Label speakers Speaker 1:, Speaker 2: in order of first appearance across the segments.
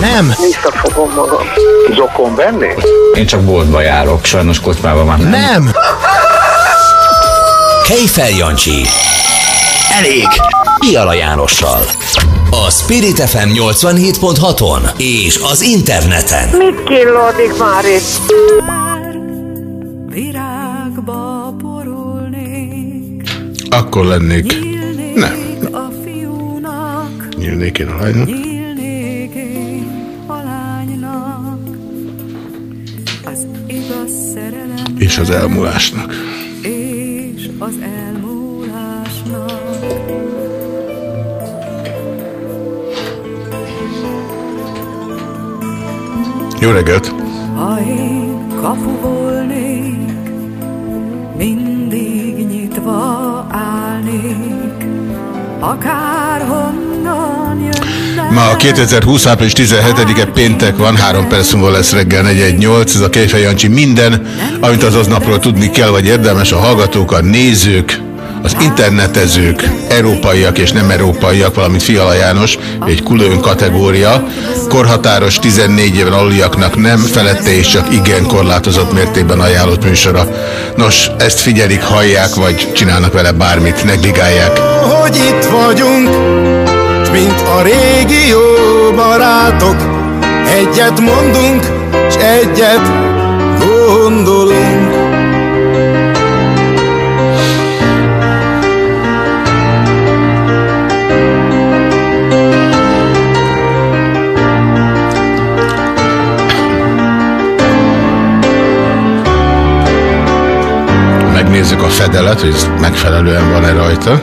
Speaker 1: Nem.
Speaker 2: Visszafogom magam. Zokon venni?
Speaker 3: Én csak boltba járok, sajnos kocsmában már nem.
Speaker 1: Nem.
Speaker 4: Kejfel Jancsi.
Speaker 1: Elég.
Speaker 4: Piala Jánossal. A Spirit FM 87.6-on és az interneten.
Speaker 2: Mit killódik már itt?
Speaker 5: Virágba porulnék,
Speaker 6: Akkor lennék. Nem.
Speaker 5: nyílnék a fiúnak,
Speaker 6: Nyílnék én a lánynak.
Speaker 5: Az
Speaker 6: elmúlásnak.
Speaker 5: és az elmúlásnak.
Speaker 6: Jó reggelt!
Speaker 5: Ha én kapu volnék, mindig nyitva állnék, akárhonnan.
Speaker 6: Ma a 2020. április 17-e péntek van, három perc múlva lesz reggel 418. Ez a Kejfej Jancsi minden, amit az aznapról tudni kell, vagy érdemes a hallgatók, a nézők, az internetezők, európaiak és nem európaiak, valamint Fiala János, egy külön kategória, korhatáros 14 éven aluliaknak nem, felette és csak igen korlátozott mértékben ajánlott műsora. Nos, ezt figyelik, hallják, vagy csinálnak vele bármit, negligálják.
Speaker 7: hogy itt vagyunk, mint a régi jó barátok, egyet mondunk, s egyet gondolunk.
Speaker 6: Megnézzük a fedelet, hogy ez megfelelően van-e rajta.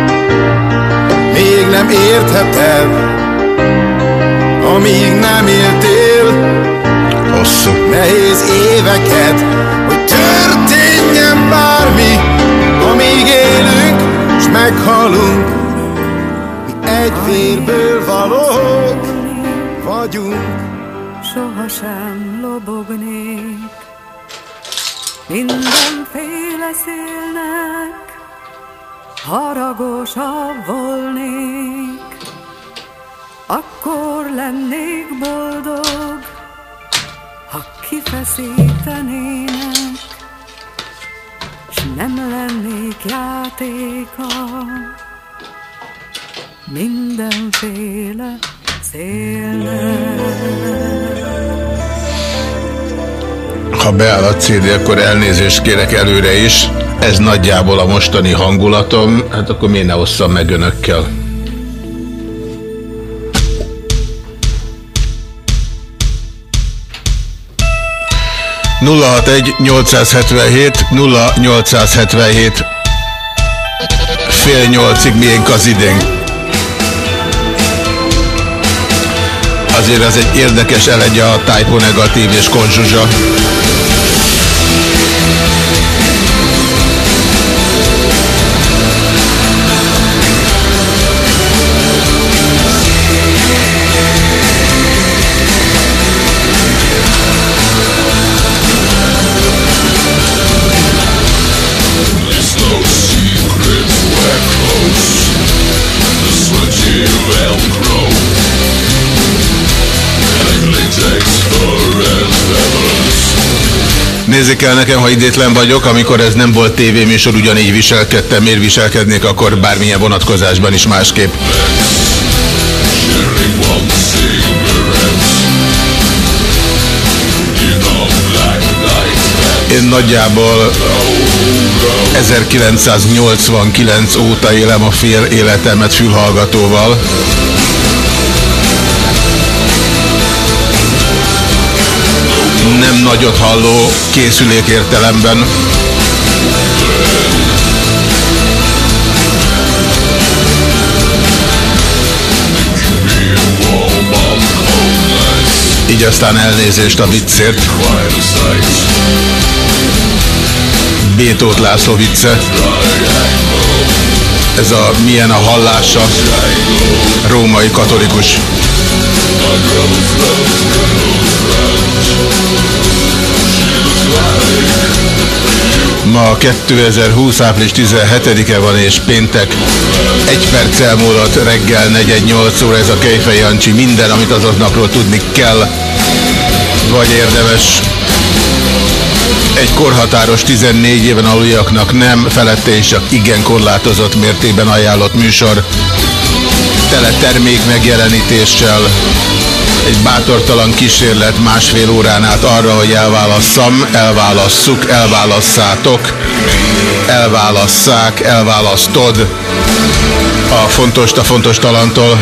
Speaker 7: nem értheted, amíg
Speaker 5: játéka mindenféle.
Speaker 6: Ha beáll a CD, akkor elnézést kérek előre is. Ez nagyjából a mostani hangulatom, hát akkor miért ne osszam meg önökkel? nulla egy 877 0877 fél nyolcig miénk az idénk. Azért az egy érdekes elegye a typo negatív és konzsuzsa. intézik el nekem, ha idétlen vagyok, amikor ez nem volt tévéműsor, ugyanígy viselkedtem, miért viselkednék akkor bármilyen vonatkozásban is másképp. Én nagyjából 1989 óta élem a fél életemet fülhallgatóval. Nagyot halló készülék értelemben. Így aztán elnézést a viccért. Bétót László vicce. Ez a milyen a hallása. Római katolikus. Ma 2020. április 17-e van és péntek. Egy perc elmúlott reggel 418 óra ez a Kejfej Jancsi. Minden, amit aznapról tudni kell, vagy érdemes. Egy korhatáros 14 éven aluljaknak nem, felette és csak igen korlátozott mértékben ajánlott műsor. Tele termék megjelenítéssel. Egy bátortalan kísérlet másfél órán át arra, hogy elválasszam, elválasszuk, elválasszátok, elválasszák, elválasztod a fontos a fontos talantól.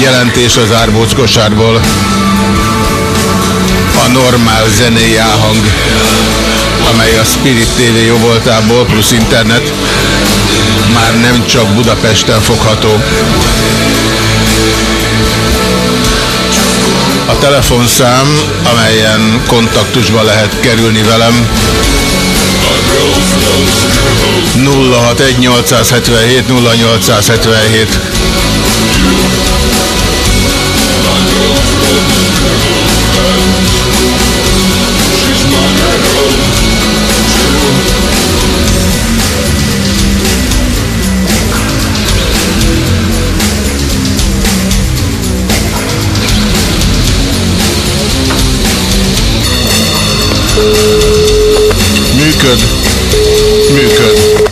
Speaker 6: Jelentés az árbóc kosárból. A normál zenei áhang, amely a Spirit TV jóvoltából plusz internet már nem csak Budapesten fogható. A telefonszám, amelyen kontaktusba lehet kerülni velem, 061 877 0877 Működ. Működ.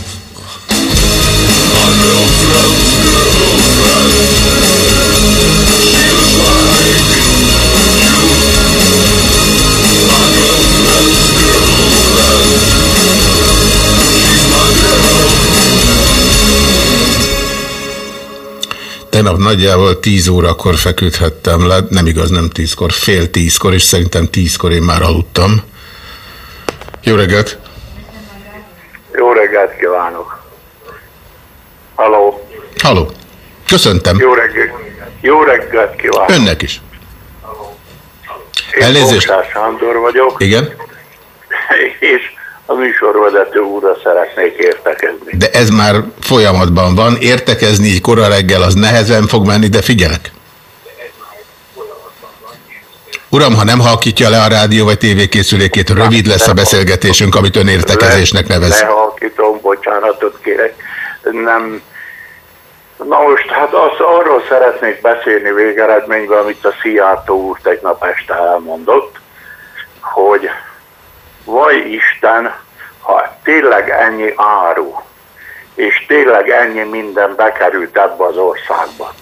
Speaker 6: Tegnap nagyjából 10 órakor feküdhettem le, nem igaz, nem 10-kor, fél 10-kor, és szerintem 10-kor én már aludtam. Jó reggelt!
Speaker 2: Jó reggelt kívánok! Halló!
Speaker 6: Köszöntem!
Speaker 2: Jó reggelt! Jó reggelt kívánok!
Speaker 6: Önnek is!
Speaker 2: Én
Speaker 6: Elnézést.
Speaker 2: Bogsár Sándor vagyok,
Speaker 6: Igen?
Speaker 2: és a műsorvezető úrra szeretnék értekezni.
Speaker 6: De ez már folyamatban van. Értekezni így kora reggel az nehezen fog menni, de figyelek. Uram, ha nem halkítja le a rádió vagy tévékészülékét, rövid lesz a beszélgetésünk, amit ön értekezésnek nevez.
Speaker 2: Lehalkítom, bocsánatot kérek. Nem. Na most, hát az, arról szeretnék beszélni végeredményben, amit a Szijjártó úr tegnap este elmondott, hogy vaj Isten, ha tényleg ennyi áru, és tényleg ennyi minden bekerült ebbe az országba,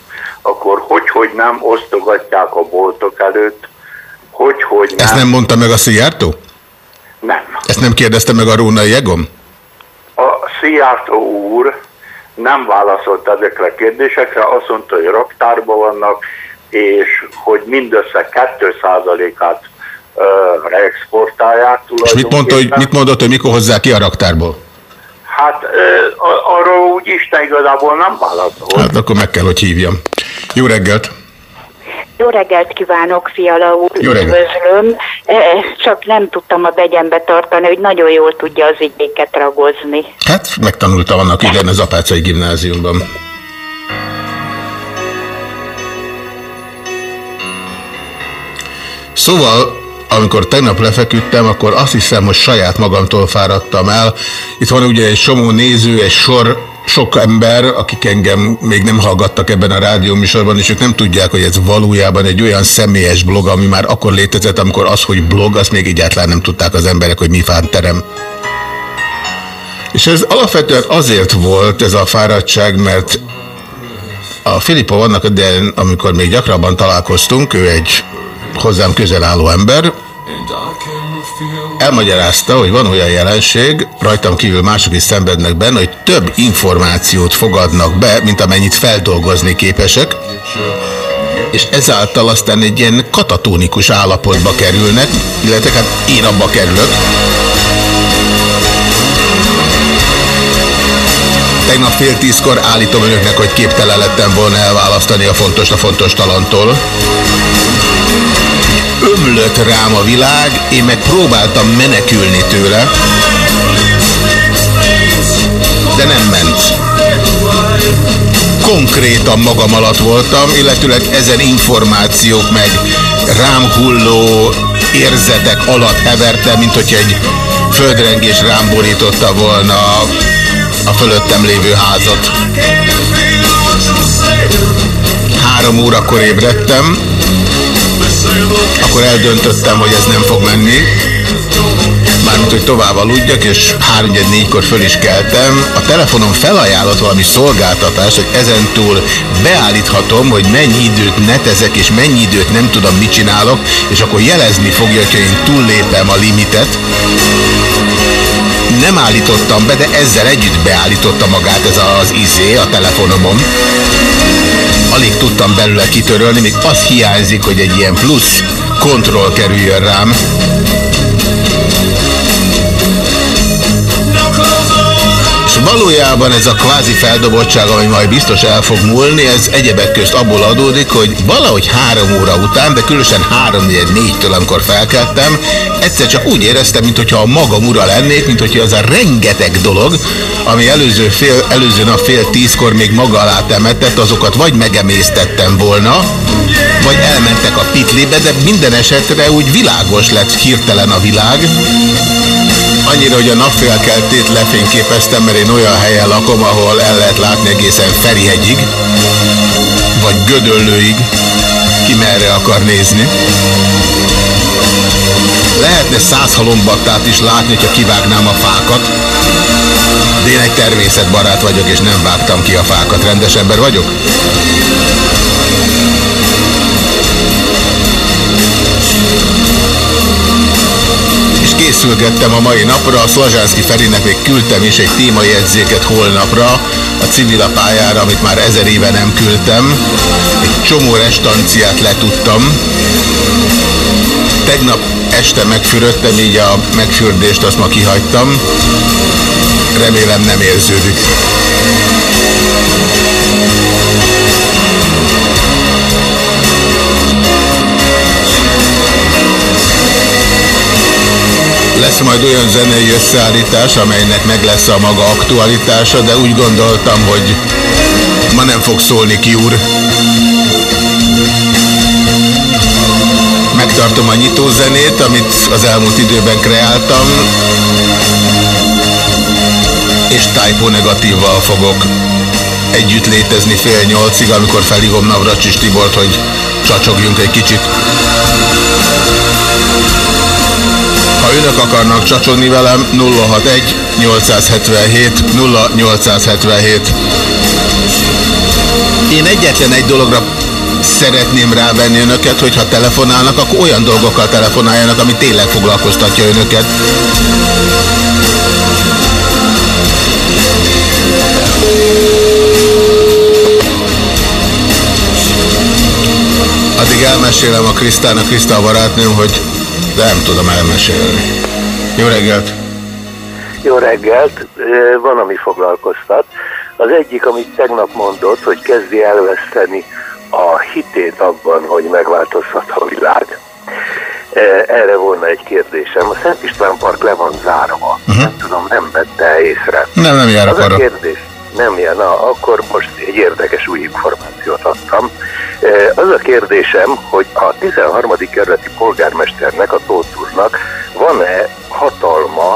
Speaker 2: akkor hogy, hogy nem osztogatják a boltok előtt, hogy, hogy nem.
Speaker 6: Ezt nem mondta meg a Szijjártó?
Speaker 2: Nem.
Speaker 6: Ezt nem kérdezte meg a Rónai Jegom?
Speaker 2: A Szijjártó úr nem válaszolt ezekre a kérdésekre, azt mondta, hogy raktárban vannak, és hogy mindössze 2%-át ö, reexportálják
Speaker 6: És mit, mondta, hogy, mit mondott, hogy mikor hozzá ki a raktárból?
Speaker 2: Hát arról úgy Isten igazából nem válaszolt.
Speaker 6: Hát akkor meg kell, hogy hívjam. Jó reggelt!
Speaker 8: Jó reggelt kívánok, Fiala úr,
Speaker 6: Jó
Speaker 8: üdvözlöm. Eh, Csak nem tudtam a begyenbe tartani, hogy nagyon jól tudja az igéket ragozni.
Speaker 6: Hát megtanultam annak idején az Apácai gimnáziumban. Szóval, amikor tegnap lefeküdtem, akkor azt hiszem, hogy saját magamtól fáradtam el. Itt van ugye egy csomó néző, egy sor, sok ember, akik engem még nem hallgattak ebben a rádióműsorban, és ők nem tudják, hogy ez valójában egy olyan személyes blog, ami már akkor létezett, amikor az, hogy blog, azt még egyáltalán nem tudták az emberek, hogy mi fánterem. És ez alapvetően azért volt ez a fáradtság, mert a Filippa vannak, de amikor még gyakrabban találkoztunk, ő egy hozzám közel álló ember, elmagyarázta, hogy van olyan jelenség, rajtam kívül mások is szenvednek benne, hogy több információt fogadnak be, mint amennyit feldolgozni képesek, és ezáltal aztán egy ilyen katatónikus állapotba kerülnek, illetve hát én abba kerülök. Tegnap fél tízkor állítom önöknek, hogy képtelen lettem volna elválasztani a fontos a fontos talantól. Ömlött rám a világ, én meg próbáltam menekülni tőle, de nem ment. Konkrétan magam alatt voltam, illetőleg ezen információk meg rám hulló érzetek alatt hevertem, mint hogy egy földrengés rám borította volna a fölöttem lévő házat. Három órakor ébredtem, akkor eldöntöttem, hogy ez nem fog menni, mármint, hogy tovább aludjak, és 3-4-kor föl is keltem. A telefonon felajánlott valami szolgáltatás, hogy ezentúl beállíthatom, hogy mennyi időt netezek, és mennyi időt nem tudom, mit csinálok, és akkor jelezni fogja, hogy én túllépem a limitet. Nem állítottam be, de ezzel együtt beállította magát ez az izé a telefonomon. Alig tudtam belőle kitörölni, még az hiányzik, hogy egy ilyen plusz kontroll kerüljön rám. És valójában ez a kvázi feldobottság, ami majd biztos el fog múlni, ez egyebek közt abból adódik, hogy valahogy három óra után, de különösen három négytől, amikor felkeltem, egyszer csak úgy éreztem, mintha a magam ura lennék, mint hogyha az a rengeteg dolog, ami előző, fél, előző nap fél tízkor még maga alá temetett, azokat vagy megemésztettem volna, vagy elmentek a pitlibe, de minden esetre úgy világos lett hirtelen a világ. Annyira, hogy a napfélkeltét lefényképeztem, mert én olyan helyen lakom, ahol el lehet látni egészen Ferihegyig, vagy Gödöllőig, ki merre akar nézni. Lehetne száz halombattát is látni, hogyha kivágnám a fákat. De én egy természetbarát vagyok, és nem vágtam ki a fákat. Rendes ember vagyok? és készülgettem a mai napra, a Szlazsánszki Ferinek még küldtem is egy témajegyzéket holnapra a civilapályára, amit már ezer éve nem küldtem. Egy csomó restanciát letudtam. Tegnap este megfürödtem, így a megfürdést azt ma kihagytam. Remélem nem érződik. Lesz majd olyan zenei összeállítás, amelynek meg lesz a maga aktualitása, de úgy gondoltam, hogy ma nem fog szólni ki úr. Megtartom a nyitózenét, amit az elmúlt időben kreáltam, és typo negatívval fogok együtt létezni fél nyolcig, amikor felhívom Navracsis Tibort, hogy csacsogjunk egy kicsit. Ha önök akarnak csacsogni velem, 061 877 0877. Én egyetlen egy dologra szeretném rávenni önöket, hogy ha telefonálnak, akkor olyan dolgokkal telefonáljanak, ami tényleg foglalkoztatja önöket. Addig elmesélem a Krisztának, Krisztá a barátnőm, hogy de nem tudom elmesélni. Jó reggelt!
Speaker 9: Jó reggelt! Van, ami foglalkoztat. Az egyik, amit tegnap mondott, hogy kezdi elveszteni a hitét abban, hogy megváltozhat a világ. Ö, Erre volna egy kérdésem. A Szent István Park le van zárva. Uh-huh. Nem tudom, nem vette észre.
Speaker 6: Nem, nem járok
Speaker 9: Az a kérdés, nem jár, na, akkor most egy érdekes új információt adtam. Eh, Az a kérdésem, hogy a 13. kerületi polgármesternek, a Tóth úrnak van-e hatalma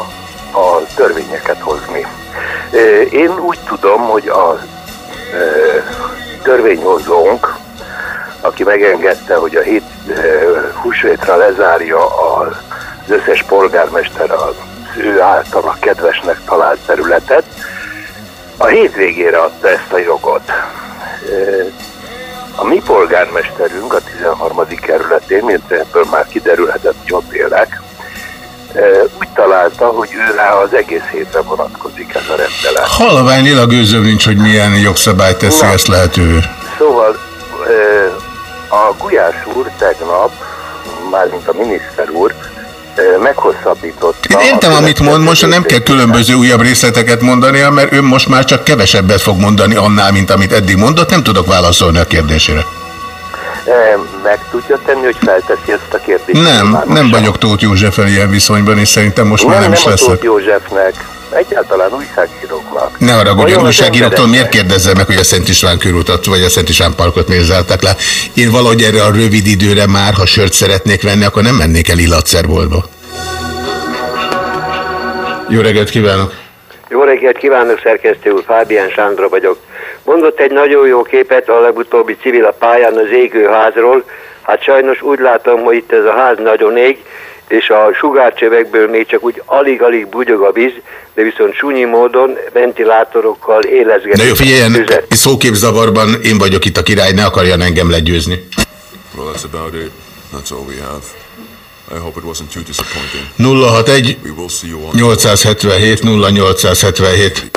Speaker 9: a törvényeket hozni? Eh, Én úgy tudom, hogy a törvényhozónk, aki megengedte, hogy a hét húsvétra lezárja az összes polgármester az ő általa kedvesnek talált területet, a hétvégére adta ezt a jogot. A mi polgármesterünk a 13. kerületén, mint ebből már kiderülhetett, hogy ott élek, az egész hétre vonatkozik ez a rendelet.
Speaker 6: Halvány lila gőzöm nincs, hogy milyen jogszabály teszi
Speaker 9: Na.
Speaker 6: ezt lehetővé.
Speaker 9: Szóval a Gulyás úr tegnap, mármint a miniszter úr, meghosszabbította...
Speaker 6: Én értem,
Speaker 9: a
Speaker 6: amit mond, most nem kell különböző újabb részleteket mondania, mert ő most már csak kevesebbet fog mondani annál, mint amit eddig mondott, nem tudok válaszolni a kérdésére.
Speaker 9: Meg tudja tenni, hogy felteszi ezt a kérdést?
Speaker 6: Nem, nem vagyok Tóth Józseffel ilyen viszonyban, és szerintem most már
Speaker 9: nem,
Speaker 6: nem is
Speaker 9: nem a
Speaker 6: leszek.
Speaker 9: Tóth Józsefnek, egyáltalán újságíróknak.
Speaker 6: Ne haragudjon, újságíróktól miért kérdezzel meg, hogy a Szent István körútat vagy a Szent István parkot miért zárták le? Én valahogy erre a rövid időre már, ha sört szeretnék venni, akkor nem mennék el illatszerboltba. Jó reggelt kívánok!
Speaker 10: Jó reggelt kívánok, szerkesztő úr, Fábián Sándor vagyok. Mondott egy nagyon jó képet a legutóbbi civil a pályán az égőházról. Hát sajnos úgy látom, hogy itt ez a ház nagyon ég, és a sugárcsövekből még csak úgy alig-alig bugyog a víz, de viszont sunyi módon ventilátorokkal élezgetik.
Speaker 6: De jó,
Speaker 10: a
Speaker 6: figyeljen,
Speaker 10: tüzet.
Speaker 6: szóképzavarban én vagyok itt a király, ne akarjan engem legyőzni.
Speaker 11: Well, that's about it. That's all we have. I hope it wasn't too disappointing.
Speaker 6: 061
Speaker 11: We will see you on
Speaker 6: 877 0877.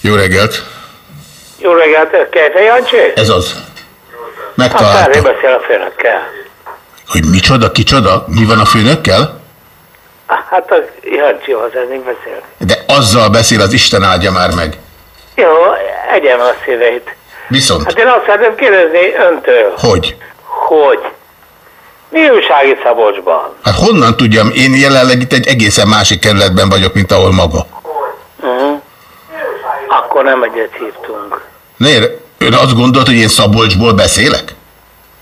Speaker 6: Jó reggelt!
Speaker 12: Jó reggelt, Kejfej Jancsi?
Speaker 6: Ez az.
Speaker 12: A
Speaker 6: Megtalálta.
Speaker 12: Károly beszél a főnökkel.
Speaker 6: Hogy micsoda, kicsoda? Mi van a főnökkel?
Speaker 12: Hát a Jancsihoz eznénk beszél.
Speaker 6: De azzal beszél, az Isten áldja már meg.
Speaker 12: Jó, egyem a szíveit.
Speaker 6: Viszont,
Speaker 12: Hát én azt szeretném kérdezni öntől,
Speaker 6: hogy?
Speaker 12: hogy mi újság itt Szabolcsban?
Speaker 6: Hát honnan tudjam, én jelenleg itt egy egészen másik kerületben vagyok, mint ahol maga.
Speaker 12: Uh-huh. Akkor nem egyet hívtunk.
Speaker 6: Miért? Ön azt gondolt, hogy én Szabolcsból beszélek?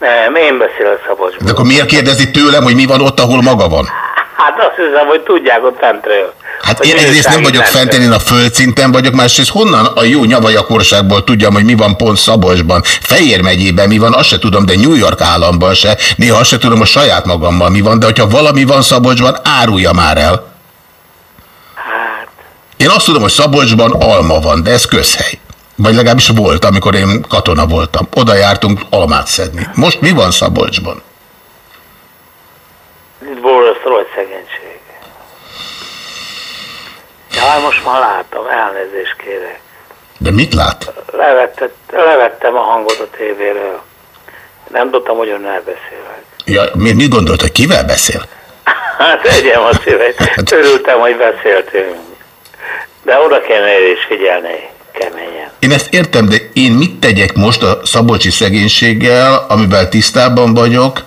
Speaker 12: Nem, én beszélek Szabolcsban.
Speaker 6: De akkor miért kérdezi tőlem, hogy mi van ott, ahol maga van?
Speaker 12: Hát azt hiszem, hogy tudják ott fentről.
Speaker 6: Hát én egyrészt nem vagyok fent, én a földszinten vagyok, másrészt honnan a jó nyavajakorságból tudjam, hogy mi van pont Szabolcsban. Fejér megyében mi van, azt se tudom, de New York államban se. Néha azt se tudom, hogy saját magammal mi van, de hogyha valami van Szabolcsban, árulja már el. Én azt tudom, hogy Szabolcsban alma van, de ez közhely. Vagy legalábbis volt, amikor én katona voltam. Oda jártunk almát szedni. Most mi van Szabolcsban?
Speaker 12: Itt borzasztó nagy szegénység. Ja, most már látom, elnézést kérek.
Speaker 6: De mit lát?
Speaker 12: Levettet, levettem a hangot a tévéről. Nem tudtam, hogy önnel beszélek.
Speaker 6: Ja, mi, mit gondolt, hogy kivel beszél?
Speaker 12: Hát egyem a szíveit. Örültem, hogy beszéltünk. De oda kellene is figyelni keményen.
Speaker 6: Én ezt értem, de én mit tegyek most a szabolcsi szegénységgel, amivel tisztában vagyok,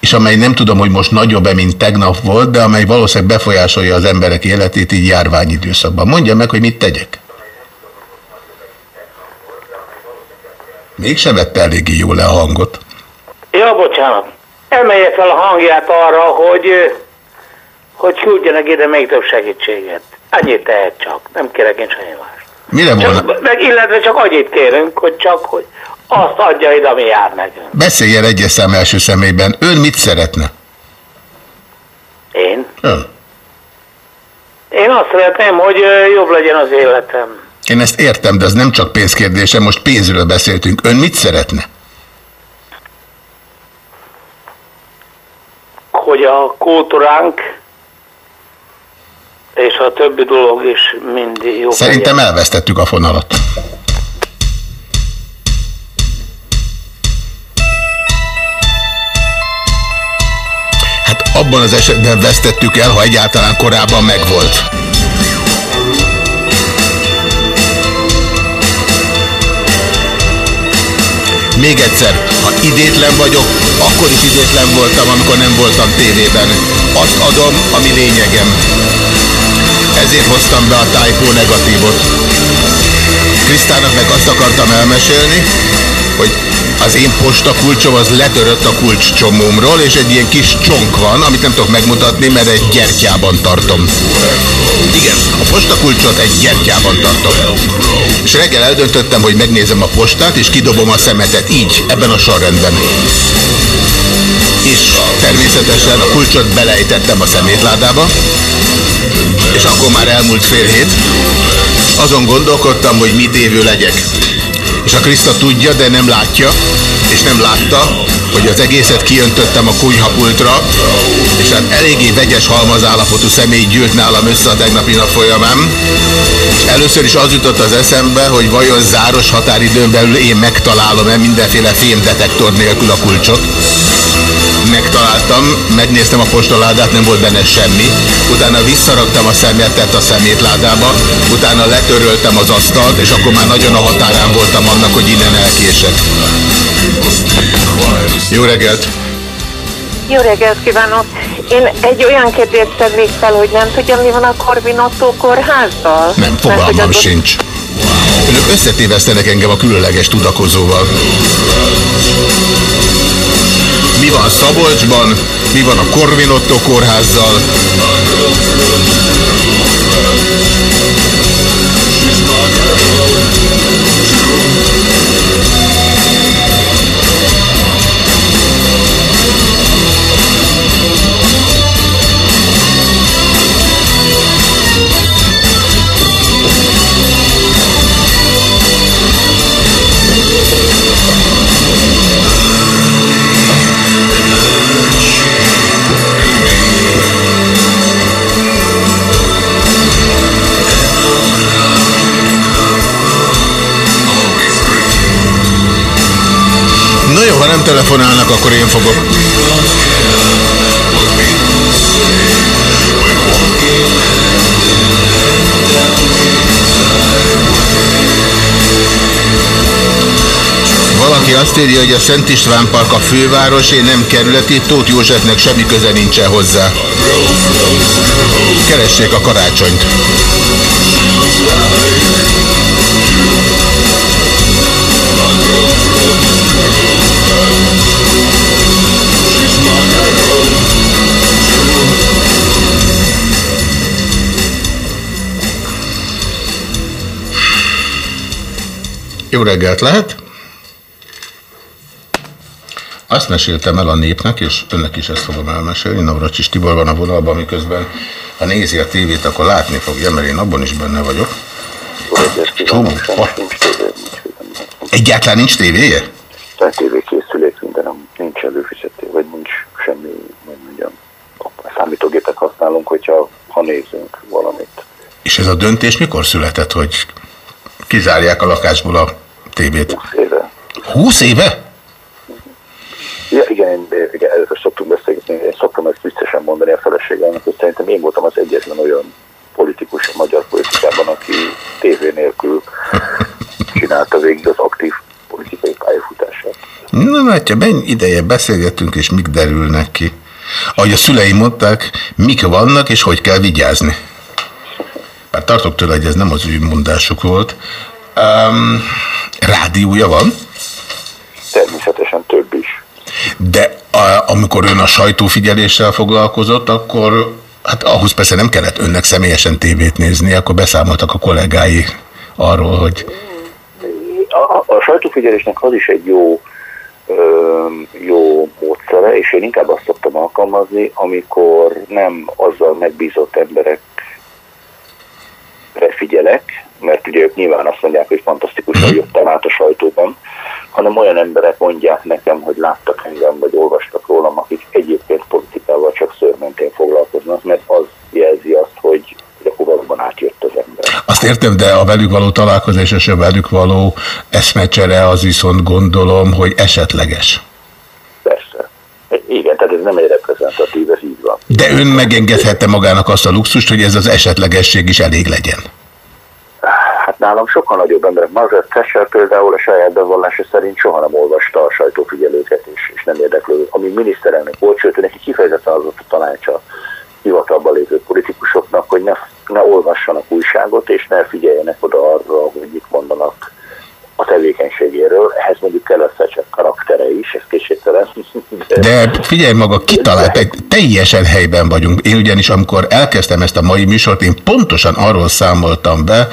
Speaker 6: és amely nem tudom, hogy most nagyobb-e, mint tegnap volt, de amely valószínűleg befolyásolja az emberek életét így járványidőszakban. Mondja meg, hogy mit tegyek. Mégsem vette eléggé jól le a hangot.
Speaker 12: Ja, bocsánat. Emelje fel a hangját arra, hogy, hogy küldjenek ide még több segítséget. Annyit tehet csak. Nem kérek én semmi más.
Speaker 6: Mire volna?
Speaker 12: Csak, meg illetve csak annyit kérünk, hogy csak, hogy azt adja ide, ami jár nekünk.
Speaker 6: Beszéljen egyes szám első személyben. Ön mit szeretne?
Speaker 12: Én?
Speaker 6: Ön.
Speaker 12: Én azt szeretném, hogy jobb legyen az életem.
Speaker 6: Én ezt értem, de ez nem csak pénzkérdése, most pénzről beszéltünk. Ön mit szeretne?
Speaker 12: Hogy a kultúránk és a többi dolog is mind jobb
Speaker 6: Szerintem elvesztettük a fonalat. Hát abban az esetben vesztettük el, ha egyáltalán korábban megvolt. Még egyszer, ha idétlen vagyok, akkor is idétlen voltam, amikor nem voltam tévében. Azt adom, ami lényegem. Ezért hoztam be a Typo negatívot. Krisztának meg azt akartam elmesélni, hogy az én postakulcsom az letörött a kulcscsomómról, és egy ilyen kis csonk van, amit nem tudok megmutatni, mert egy gyertyában tartom. Igen, a postakulcsot egy gyertyában tartom. És reggel eldöntöttem, hogy megnézem a postát, és kidobom a szemetet így, ebben a sorrendben. És természetesen a kulcsot belejtettem a szemétládába, és akkor már elmúlt fél hét. Azon gondolkodtam, hogy mit évő legyek. És a Kriszta tudja, de nem látja, és nem látta, hogy az egészet kiöntöttem a kunyhapultra, és hát eléggé vegyes halmazállapotú személy gyűlt nálam össze a tegnapi nap folyamán. Először is az jutott az eszembe, hogy vajon záros határidőn belül én megtalálom-e mindenféle fémdetektor nélkül a kulcsot. Megtaláltam, megnéztem a postaládát, nem volt benne semmi. Utána visszaraktam a szemetet a szemétládába, utána letöröltem az asztalt, és akkor már nagyon a határán voltam annak, hogy innen elkések. Jó reggelt!
Speaker 13: Jó reggelt kívánok! Én egy olyan kérdést tennék fel, hogy nem tudja, mi van a Corvinotto kórházzal?
Speaker 6: Nem, fogalmam sincs. Önök összetévesztenek engem a különleges tudakozóval. Mi van Szabolcsban? Mi van a Corvinotto kórházzal? Na jó, ha nem telefonálnak, akkor én fogok. Valaki azt írja, hogy a Szent István Park a főváros, én nem kerületi, Tóth Józsefnek semmi köze nincsen hozzá. Keressék a karácsonyt. Jó reggelt lehet! Azt meséltem el a népnek, és önnek is ezt fogom elmesélni. Navracsis Tibor van a vonalban, miközben ha nézi a tévét, akkor látni fogja, mert én abban is benne vagyok. Csomó. Egyáltalán nincs tévéje?
Speaker 14: Tehát tévékészülék mindenem nincs előfizeté, vagy nincs semmi, hogy mondjam, számítógépet használunk, hogyha ha nézünk valamit.
Speaker 6: És ez a döntés mikor született, hogy kizárják a lakásból a tévét?
Speaker 14: 20 éve.
Speaker 6: 20 éve?
Speaker 14: Ja, igen, igen, először szoktunk beszélgetni, én szoktam ezt viccesen mondani a feleségemnek, hogy szerintem én voltam az egyetlen olyan politikus a magyar politikában, aki tévé nélkül csinálta végig az aktív politikai pályafutását.
Speaker 6: Na látja, mennyi ideje beszélgetünk, és mik derülnek ki. Ahogy a szüleim mondták, mik vannak, és hogy kell vigyázni. Bár tartok tőle, hogy ez nem az ő mondásuk volt. Um, rádiója van?
Speaker 14: Természetesen több is.
Speaker 6: De a, amikor ön a sajtófigyeléssel foglalkozott, akkor hát ahhoz persze nem kellett önnek személyesen tévét nézni, akkor beszámoltak a kollégái arról, hogy...
Speaker 14: A, a, sajtófigyelésnek az is egy jó, ö, jó módszere, és én inkább azt szoktam alkalmazni, amikor nem azzal megbízott emberekre figyelek, mert ugye ők nyilván azt mondják, hogy fantasztikusan jöttem át a sajtóban, hanem olyan emberek mondják nekem, hogy láttak engem, vagy olvastak rólam, akik egyébként politikával csak szörmentén foglalkoznak, mert az jelzi azt, hogy akkor valóban átjött az ember.
Speaker 6: Azt értem, de a velük való találkozás és a velük való eszmecsere az viszont gondolom, hogy esetleges.
Speaker 14: Persze. Igen, tehát ez nem egy reprezentatív, ez így van.
Speaker 6: De ön megengedhette magának azt a luxust, hogy ez az esetlegesség is elég legyen.
Speaker 14: Hát nálam sokkal nagyobb emberek. Margaret Thatcher például a saját bevallása szerint soha nem olvasta a sajtófigyelőket, és, és nem érdeklődött. Amíg miniszterelnök volt, sőt, neki kifejezetten az volt a tanácsa hivatalban lévő politikusoknak, hogy ne, ne olvassanak újságot, és ne figyeljenek oda arra, hogy mit mondanak a tevékenységéről. Ehhez mondjuk kell a karaktere is, ez készségtelen.
Speaker 6: De figyelj maga, kitalált, egy teljesen helyben vagyunk. Én ugyanis, amikor elkezdtem ezt a mai műsort, én pontosan arról számoltam be,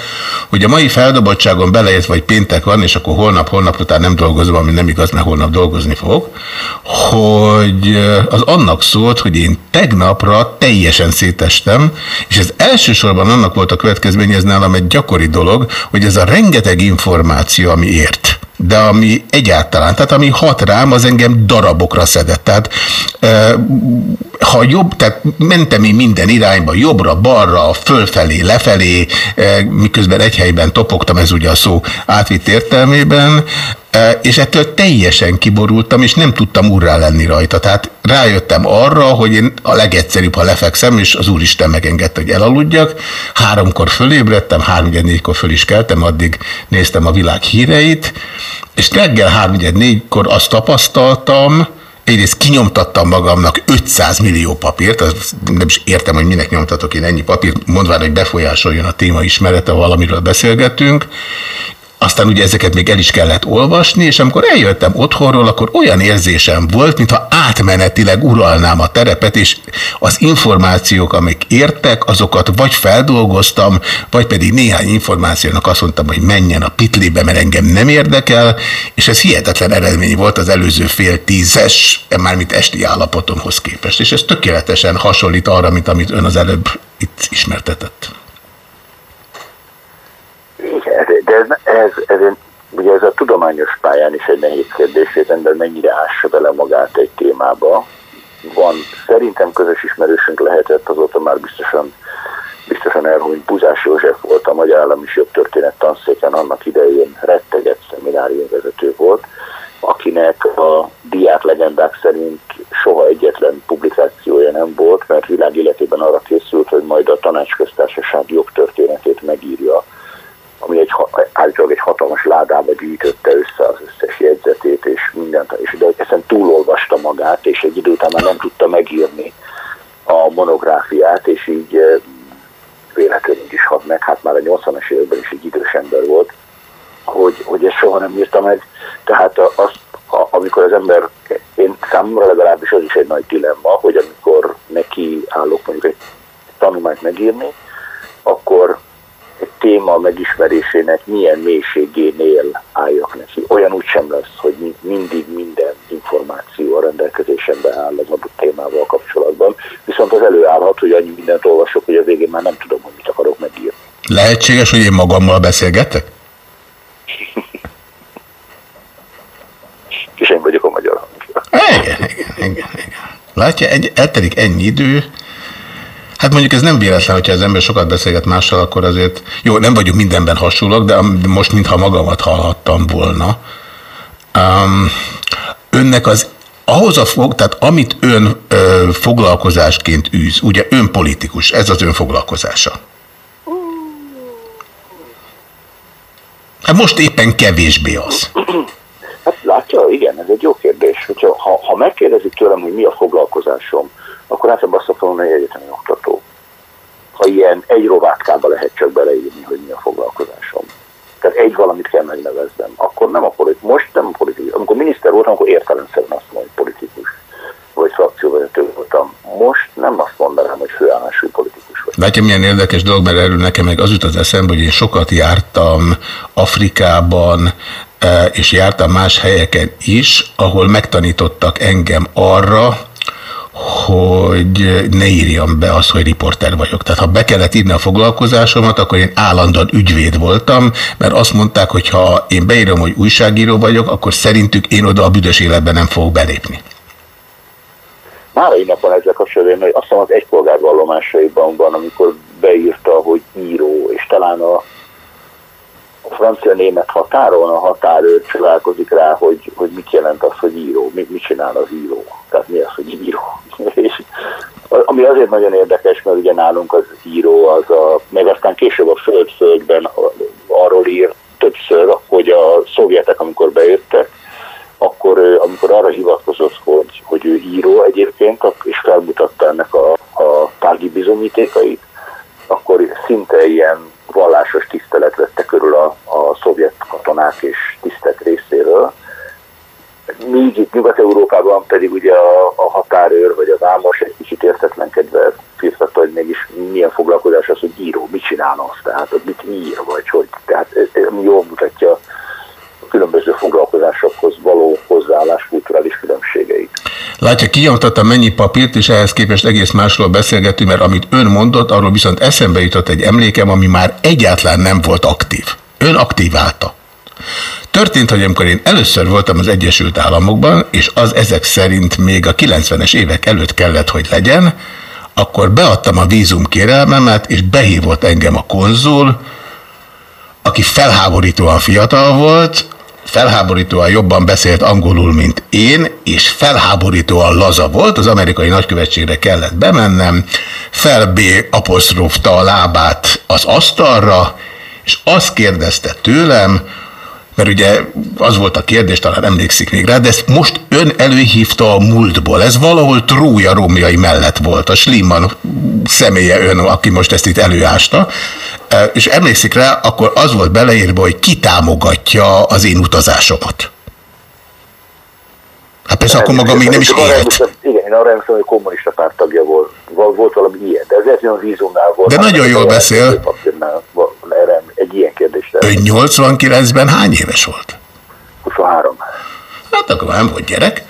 Speaker 6: hogy a mai feldobottságon beleért, vagy péntek van, és akkor holnap, holnap után nem dolgozom, ami nem igaz, mert holnap dolgozni fogok, hogy az annak szólt, hogy én tegnapra teljesen szétestem, és ez elsősorban annak volt a következménye, ez nálam egy gyakori dolog, hogy ez a rengeteg információ, ami ért, de ami egyáltalán, tehát ami hat rám, az engem darabokra szedett. Tehát ha jobb, tehát mentem én minden irányba, jobbra, balra, fölfelé, lefelé, miközben egy helyben topogtam, ez ugye a szó átvitt értelmében, és ettől teljesen kiborultam, és nem tudtam urrá lenni rajta. Tehát rájöttem arra, hogy én a legegyszerűbb, ha lefekszem, és az Úristen megengedte, hogy elaludjak. Háromkor fölébredtem, háromnegyed-négykor föl is keltem, addig néztem a világ híreit, és reggel háromnegyed-négykor azt tapasztaltam, egyrészt kinyomtattam magamnak 500 millió papírt, az nem is értem, hogy minek nyomtatok én ennyi papírt, mondván, hogy befolyásoljon a téma ismerete, valamiről beszélgetünk, aztán ugye ezeket még el is kellett olvasni, és amikor eljöttem otthonról, akkor olyan érzésem volt, mintha átmenetileg uralnám a terepet, és az információk, amik értek, azokat vagy feldolgoztam, vagy pedig néhány információnak azt mondtam, hogy menjen a pitlibe, mert engem nem érdekel, és ez hihetetlen eredmény volt az előző fél tízes, mármint esti állapotomhoz képest, és ez tökéletesen hasonlít arra, mint amit ön az előbb itt ismertetett.
Speaker 14: Igen, de ez, ez, ugye ez a tudományos pályán is egy nehéz kérdés, hogy ember mennyire ássa bele magát egy témába. Van, szerintem közös ismerősünk lehetett, azóta már biztosan, biztosan elhúny Buzás József volt a Magyar Állam és Történet tanszéken, annak idején retteget szemináriumvezető volt, akinek a diák legendák szerint soha egyetlen publikációja nem volt, mert világ életében arra készült, hogy majd a tanácsköztársaság jogtörténetét megírja ami egy, állítólag egy hatalmas ládába gyűjtötte össze az összes jegyzetét, és mindent, és de ezen túlolvasta magát, és egy idő után már nem tudta megírni a monográfiát, és így véletlenül is hat meg, hát már a 80-as években is egy idős ember volt, hogy, hogy ezt soha nem írta meg. Tehát az, a, amikor az ember, én számomra legalábbis az is egy nagy dilemma, hogy amikor neki állok mondjuk egy tanulmányt megírni, akkor téma megismerésének milyen mélységénél álljak neki. Olyan úgy sem lesz, hogy mindig minden információ a rendelkezésembe áll az adott témával kapcsolatban, viszont az előállhat, hogy annyi mindent olvasok, hogy a végén már nem tudom, hogy mit akarok megírni.
Speaker 6: Lehetséges, hogy én magammal beszélgetek?
Speaker 14: És én vagyok a magyar
Speaker 6: hangja. Igen, igen, igen, igen. Látja, egy, eltelik ennyi idő, Hát mondjuk ez nem véletlen, hogyha az ember sokat beszélget mással, akkor azért, jó, nem vagyunk mindenben hasonlók, de most mintha magamat hallhattam volna. Um, önnek az ahhoz a fog, tehát amit ön ö, foglalkozásként űz, ugye ön politikus, ez az ön foglalkozása. Hát most éppen kevésbé az.
Speaker 14: Hát látja, igen, ez egy jó kérdés. Hogyha, ha, ha megkérdezik tőlem, hogy mi a foglalkozásom, akkor általában azt mondom, hogy egyetemi oktató. Ha ilyen egy rovátkába lehet csak beleírni, hogy mi a foglalkozásom. Tehát egy valamit kell megnevezzem. Akkor nem a politikus, most nem a politikus. Amikor miniszter voltam, akkor értelemszerűen azt mondom, hogy politikus vagy frakcióvezető voltam. Most nem azt mondanám, hogy főállású politikus vagy.
Speaker 6: Látja, milyen érdekes dolog, mert erről nekem meg az jut az eszembe, hogy én sokat jártam Afrikában, e, és jártam más helyeken is, ahol megtanítottak engem arra, hogy ne írjam be azt, hogy riporter vagyok. Tehát ha be kellett írni a foglalkozásomat, akkor én állandóan ügyvéd voltam, mert azt mondták, hogy ha én beírom, hogy újságíró vagyok, akkor szerintük én oda a büdös életben nem fogok belépni.
Speaker 14: Már önnek van ezzel kapcsolatban, hogy azt hiszem az egypolgár vallomásaiban van, amikor beírta, hogy író, és talán a a francia-német határon a határőr csodálkozik rá, hogy, hogy mit jelent az, hogy író, mit, mit csinál az író, tehát mi az, hogy író. És ami azért nagyon érdekes, mert ugye nálunk az író, az a, meg aztán később a Föld-Földben arról ír többször, hogy a szovjetek, amikor bejöttek, akkor amikor arra hivatkozott, hogy, hogy ő író egyébként, és felmutatta ennek a, a tárgyi bizonyítékait, akkor szinte ilyen vallásos tisztelet vette körül a, a szovjet katonák és tisztek részéről. Míg itt Nyugat-Európában pedig ugye a, a határőr vagy az ámos egy kicsit értetlenkedve firtatta, hogy mégis milyen foglalkozás az, hogy író, mit csinál az, tehát hogy mit ír, vagy hogy, tehát jól mutatja különböző foglalkozásokhoz való hozzáállás kulturális különbségeit.
Speaker 6: Látja, kinyomtattam mennyi papírt, és ehhez képest egész másról beszélgetünk, mert amit ön mondott, arról viszont eszembe jutott egy emlékem, ami már egyáltalán nem volt aktív. Ön aktiválta. Történt, hogy amikor én először voltam az Egyesült Államokban, és az ezek szerint még a 90-es évek előtt kellett, hogy legyen, akkor beadtam a vízum kérelmemet, és behívott engem a konzul, aki felháborítóan fiatal volt, felháborítóan jobban beszélt angolul, mint én, és felháborítóan laza volt, az amerikai nagykövetségre kellett bemennem, fel B apostrofta a lábát az asztalra, és azt kérdezte tőlem, mert ugye az volt a kérdés, talán emlékszik még rá, de ezt most ön előhívta a múltból. Ez valahol Trója romjai mellett volt, a Slimman személye ön, aki most ezt itt előásta. E, és emlékszik rá, akkor az volt beleírva, hogy ki támogatja az én utazásomat. Hát persze akkor maga még nem is élt.
Speaker 14: Igen, én arra emlékszem, hogy kommunista pártagja volt. Volt valami ilyen, de ez egy vízumnál volt.
Speaker 6: De nagyon jól beszél.
Speaker 14: Egy ilyen kérdésre.
Speaker 6: Ő 89-ben hány éves volt?
Speaker 14: 23.
Speaker 6: Hát akkor nem volt gyerek.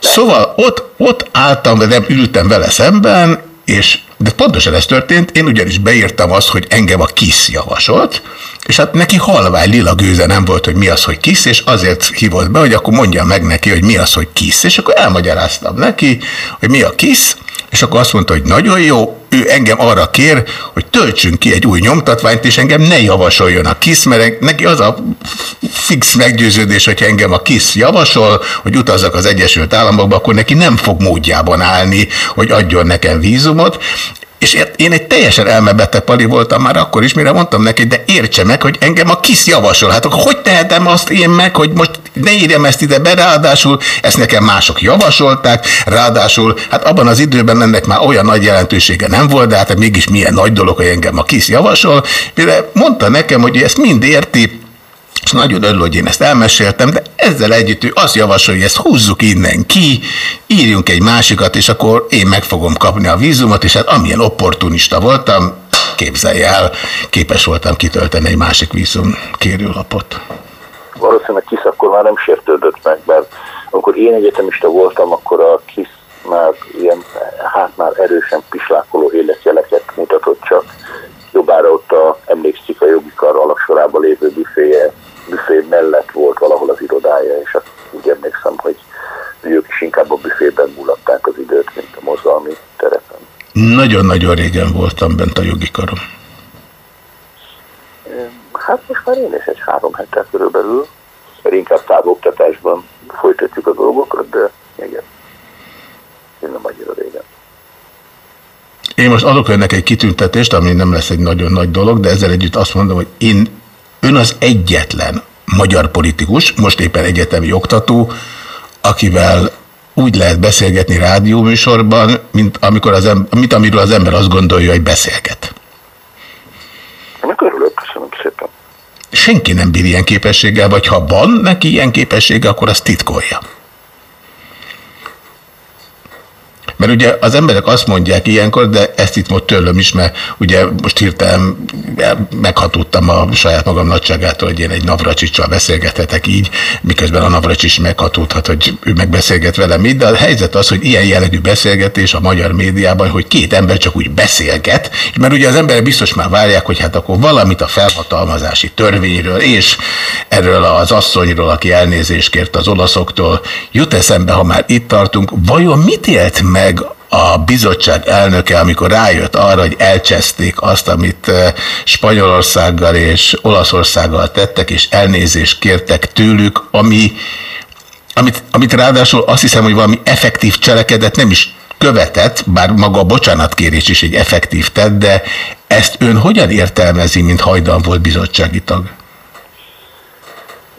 Speaker 6: Szóval ott, ott álltam, de nem ültem vele szemben, és de pontosan ez történt, én ugyanis beírtam azt, hogy engem a KISZ javasolt, és hát neki halvány lila gőze nem volt, hogy mi az, hogy KISZ, és azért hívott be, hogy akkor mondja meg neki, hogy mi az, hogy KISZ, és akkor elmagyaráztam neki, hogy mi a KISZ, és akkor azt mondta, hogy nagyon jó, ő engem arra kér, hogy töltsünk ki egy új nyomtatványt, és engem ne javasoljon a KISZ, mert neki az a fix meggyőződés, hogy engem a KISZ javasol, hogy utazzak az Egyesült Államokba, akkor neki nem fog módjában állni, hogy adjon nekem vízumot, és én egy teljesen elmebeteg pali voltam már akkor is, mire mondtam neki, de értse meg, hogy engem a kis javasol. Hát akkor hogy tehetem azt én meg, hogy most ne írjam ezt ide be, ráadásul ezt nekem mások javasolták, ráadásul hát abban az időben ennek már olyan nagy jelentősége nem volt, de hát mégis milyen nagy dolog, hogy engem a kis javasol. Mire mondta nekem, hogy ezt mind érti, és nagyon örül, hogy én ezt elmeséltem, de ezzel együtt ő azt javasolja, hogy ezt húzzuk innen ki, írjunk egy másikat, és akkor én meg fogom kapni a vízumot, és hát amilyen opportunista voltam, képzelj el, képes voltam kitölteni egy másik vízum kérőlapot.
Speaker 14: Valószínűleg KISZ akkor már nem sértődött meg, mert amikor én egyetemista voltam, akkor a KISZ már ilyen, hát már erősen pislákoló életjeleket mutatott csak. Jobbára ott a, emlékszik a jogi kar alaksorába lévő büféje büfé mellett volt valahol az irodája, és azt úgy emlékszem, hogy ők is inkább a büfében mulatták az időt, mint a mozgalmi terepen.
Speaker 6: Nagyon-nagyon régen voltam bent a jogi karom.
Speaker 14: Hát most már én is egy három hete körülbelül, mert inkább távoktatásban folytatjuk a dolgokat, de igen, én nem annyira régen.
Speaker 6: Én most adok önnek egy kitüntetést, ami nem lesz egy nagyon nagy dolog, de ezzel együtt azt mondom, hogy én Ön az egyetlen magyar politikus, most éppen egyetemi oktató, akivel úgy lehet beszélgetni rádióműsorban, mint, amikor az ember, mint amiről az ember azt gondolja, hogy beszélget.
Speaker 14: Ennek örülök, köszönöm szépen.
Speaker 6: Senki nem bír ilyen képességgel, vagy ha van neki ilyen képessége, akkor azt titkolja. Mert ugye az emberek azt mondják ilyenkor, de ezt itt most tőlem is, mert ugye most hirtelen meghatudtam a saját magam nagyságától, hogy én egy Navracsicsal beszélgethetek így, miközben a Navracsics meghatudhat, hogy ő megbeszélget velem így, de a helyzet az, hogy ilyen jellegű beszélgetés a magyar médiában, hogy két ember csak úgy beszélget, mert ugye az emberek biztos már várják, hogy hát akkor valamit a felhatalmazási törvényről és erről az asszonyról, aki elnézést kért az olaszoktól, jut eszembe, ha már itt tartunk, vajon mit élt meg meg a bizottság elnöke, amikor rájött arra, hogy elcseszték azt, amit eh, Spanyolországgal és Olaszországgal tettek, és elnézést kértek tőlük, ami, amit, amit ráadásul azt hiszem, hogy valami effektív cselekedet nem is követett, bár maga a bocsánatkérés is egy effektív tett, de ezt ön hogyan értelmezi, mint hajdan volt bizottsági tag?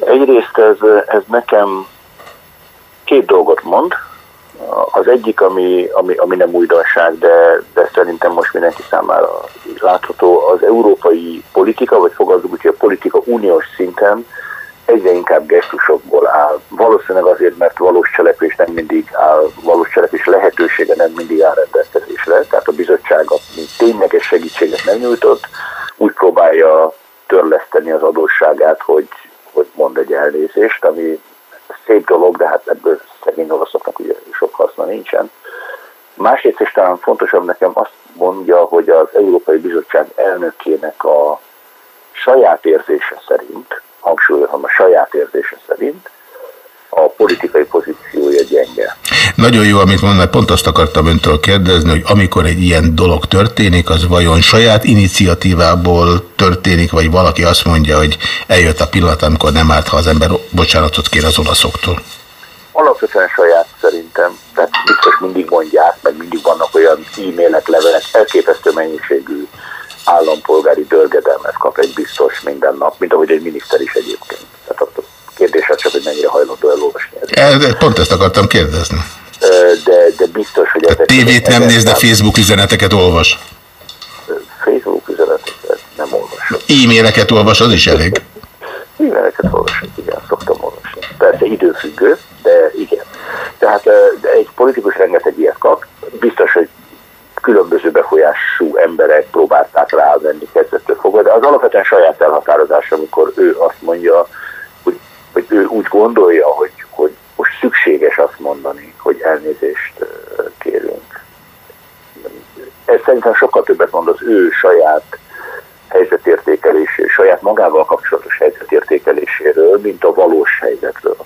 Speaker 14: Egyrészt ez, ez nekem két dolgot mond. Az egyik, ami, ami, ami nem újdonság, de, de szerintem most mindenki számára látható, az európai politika, vagy fogadjuk úgy, hogy a politika uniós szinten egyre inkább gesztusokból áll. Valószínűleg azért, mert valós cselekvés nem mindig áll, valós cselekvés lehetősége nem mindig áll rendelkezésre. Tehát a bizottság, mint tényleges segítséget nem nyújtott, úgy próbálja törleszteni az adósságát, hogy, hogy mond egy elnézést, ami szép dolog, de hát ebből szegény olaszoknak ugye sok haszna nincsen. Másrészt is talán fontosabb nekem azt mondja, hogy az Európai Bizottság elnökének a saját érzése szerint hangsúlyozom a saját érzése szerint, a politikai pozíciója gyenge.
Speaker 6: Nagyon jó, amit mond, mert pont azt akartam öntől kérdezni, hogy amikor egy ilyen dolog történik, az vajon saját iniciatívából történik, vagy valaki azt mondja, hogy eljött a pillanat, amikor nem árt, ha az ember bocsánatot kér az olaszoktól?
Speaker 14: Alapvetően saját szerintem, tehát biztos mindig mondják, meg mindig vannak olyan e-mailek, levelek, elképesztő mennyiségű állampolgári dölgedelmet kap egy biztos minden nap, mint ahogy egy miniszter is egyébként. Tehát a kérdés csak, hogy mennyire hajlandó elolvasni.
Speaker 6: E, pont ezt akartam kérdezni.
Speaker 14: De, de biztos, hogy ezek...
Speaker 6: Tévét nem néz, de Facebook üzeneteket olvas.
Speaker 14: Facebook üzeneteket nem olvasom.
Speaker 6: E-maileket olvas, az is elég.
Speaker 14: E-maileket olvasok, igen, szoktam olvasni. Persze időfüggő, de igen. Tehát de egy politikus rengeteg ilyet kap, biztos, hogy különböző befolyású emberek próbálták rávenni kezdettől fogva, de az alapvetően saját elhatározás, amikor ő azt mondja, hogy, hogy ő úgy gondolja, hogy, hogy most szükséges azt mondani, hogy elnézést kérünk. Ez szerintem sokkal többet mond az ő saját helyzetértékelésé, saját magával kapcsolatos helyzetértékeléséről, mint a valós helyzetről.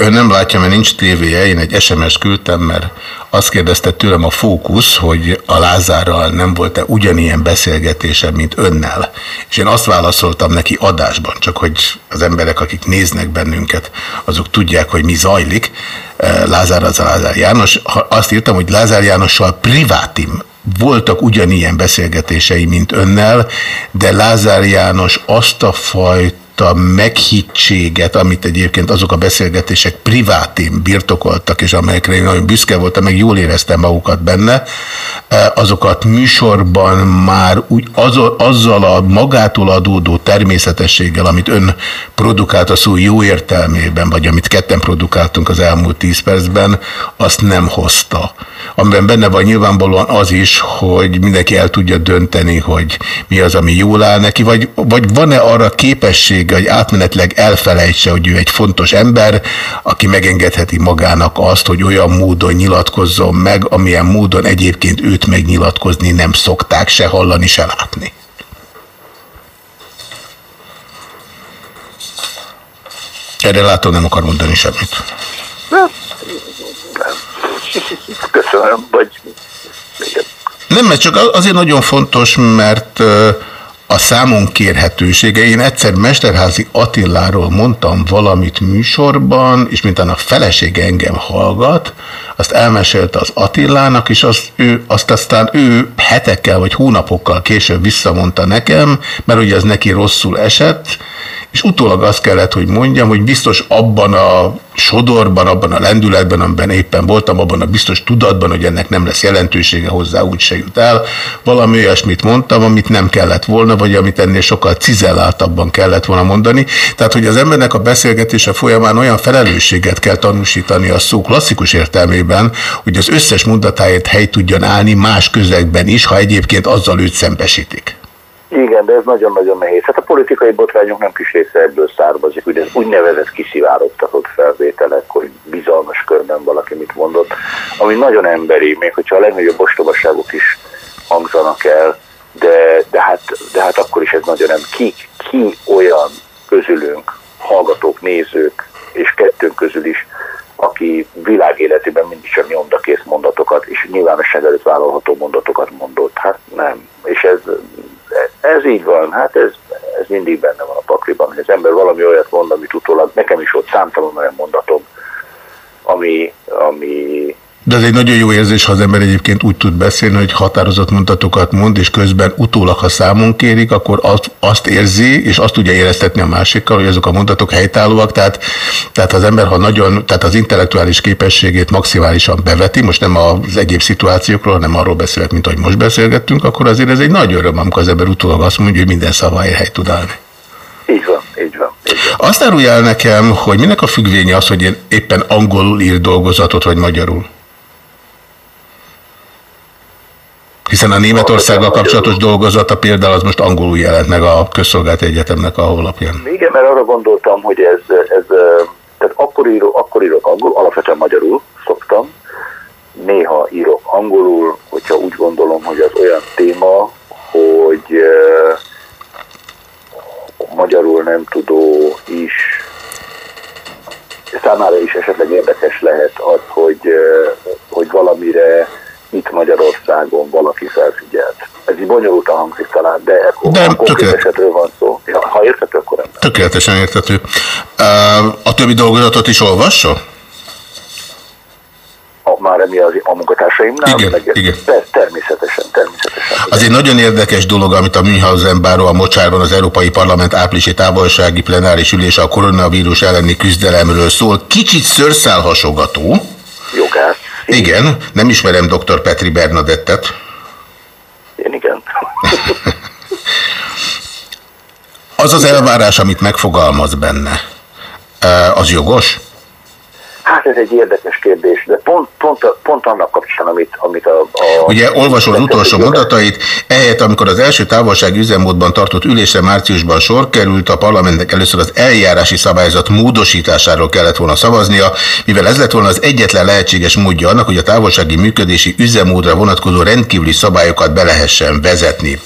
Speaker 6: Ön nem látja, mert nincs tévéje, én egy SMS küldtem, mert azt kérdezte tőlem a fókusz, hogy a Lázárral nem volt-e ugyanilyen beszélgetése, mint önnel. És én azt válaszoltam neki adásban, csak hogy az emberek, akik néznek bennünket, azok tudják, hogy mi zajlik. Lázár az a Lázár János. Azt írtam, hogy Lázár Jánossal privátim voltak ugyanilyen beszélgetései, mint önnel, de Lázár János azt a fajta a meghittséget, amit egyébként azok a beszélgetések privátén birtokoltak, és amelyekre én nagyon büszke voltam, meg jól éreztem magukat benne, azokat műsorban már úgy, azzal a magától adódó természetességgel, amit ön produkált a szó jó értelmében, vagy amit ketten produkáltunk az elmúlt tíz percben, azt nem hozta. Amiben benne van nyilvánvalóan az is, hogy mindenki el tudja dönteni, hogy mi az, ami jól áll neki, vagy, vagy van-e arra képessége, hogy átmenetleg elfelejtse, hogy ő egy fontos ember, aki megengedheti magának azt, hogy olyan módon nyilatkozzon meg, amilyen módon egyébként őt megnyilatkozni nem szokták se hallani, se látni. Erre látom, nem akar mondani semmit.
Speaker 14: Nem. Köszönöm, vagy...
Speaker 6: Nem, mert csak azért nagyon fontos, mert a számon kérhetősége. Én egyszer Mesterházi Attiláról mondtam valamit műsorban, és mintán a felesége engem hallgat, azt elmesélte az Attilának, és azt, ő, azt aztán ő hetekkel vagy hónapokkal később visszamondta nekem, mert ugye az neki rosszul esett, és utólag azt kellett, hogy mondjam, hogy biztos abban a sodorban, abban a lendületben, amiben éppen voltam, abban a biztos tudatban, hogy ennek nem lesz jelentősége hozzá, úgy se jut el. Valami olyasmit mondtam, amit nem kellett volna, vagy amit ennél sokkal cizelláltabban kellett volna mondani. Tehát, hogy az embernek a beszélgetése folyamán olyan felelősséget kell tanúsítani a szó klasszikus értelmében, hogy az összes mondatáért hely tudjon állni más közegben is, ha egyébként azzal őt szembesítik.
Speaker 14: Igen, de ez nagyon-nagyon nehéz. Hát a politikai botrányok nem kis része ebből származik, ugye ez úgynevezett kiszivárogtatott felvételek, hogy bizalmas körben valaki mit mondott, ami nagyon emberi, még hogyha a legnagyobb ostobaságok is hangzanak el, de, de, hát, de hát akkor is ez nagyon nem. Ki, ki olyan közülünk, hallgatók, nézők, és kettőnk közül is, aki világéletében mindig csak nyomdakész mondatokat, és nyilvánosság előtt vállalható mondatokat mondott. Hát nem. És ez ez így van, hát ez, ez mindig benne van a pakliban, hogy az ember valami olyat mond, amit utólag, nekem is ott számtalan olyan mondatom, ami, ami
Speaker 6: de ez egy nagyon jó érzés, ha az ember egyébként úgy tud beszélni, hogy határozott mondatokat mond, és közben utólag, ha számon kérik, akkor azt, azt érzi, és azt tudja éreztetni a másikkal, hogy azok a mondatok helytállóak. Tehát, tehát az ember, ha nagyon, tehát az intellektuális képességét maximálisan beveti, most nem az egyéb szituációkról, hanem arról beszélek, mint ahogy most beszélgettünk, akkor azért ez egy nagy öröm, amikor az ember utólag azt mondja, hogy minden szavaért hely tud állni.
Speaker 14: Így van. Így van.
Speaker 6: Azt árulja el nekem, hogy minek a függvénye az, hogy én éppen angolul ír dolgozatot, vagy magyarul? Hiszen a Németországgal kapcsolatos dolgozata például az most angolul jelent meg a Közszolgált Egyetemnek a honlapján.
Speaker 14: Igen, mert arra gondoltam, hogy ez, ez tehát akkor, írok, akkor írok angol, alapvetően magyarul szoktam, néha írok angolul, hogyha úgy gondolom, hogy az olyan téma, hogy magyarul nem tudó is számára is esetleg érdekes lehet az, hogy, hogy valamire itt Magyarországon valaki felfigyelt. Ez így bonyolultan hangzik talán, de,
Speaker 6: De
Speaker 14: a konkrét esetről van szó. Ja, ha érthető, akkor nem.
Speaker 6: Tökéletesen értető. Uh, A többi dolgozatot is olvassa?
Speaker 14: A, már ami az, a munkatársaimnál?
Speaker 6: Igen,
Speaker 14: meg,
Speaker 6: igen.
Speaker 14: Természetesen, természetesen.
Speaker 6: Az egy nagyon érdekes dolog, amit a Münchhausen báró a mocsárban az Európai Parlament áprilisi távolsági plenáris ülése a koronavírus elleni küzdelemről szól. Kicsit szőrszálhasogató.
Speaker 14: Jogász.
Speaker 6: Igen, nem ismerem dr. Petri Bernadettet.
Speaker 14: Én igen.
Speaker 6: Az az elvárás, amit megfogalmaz benne, eh, az jogos?
Speaker 14: Hát ez egy érdekes kérdés, de pont, pont, pont annak kapcsán, amit, amit a, a...
Speaker 6: Ugye olvasol az utolsó mondatait, ehelyett, amikor az első távolsági üzemmódban tartott ülésre márciusban sor került, a parlamentnek először az eljárási szabályzat módosításáról kellett volna szavaznia, mivel ez lett volna az egyetlen lehetséges módja annak, hogy a távolsági működési üzemmódra vonatkozó rendkívüli szabályokat be lehessen vezetni.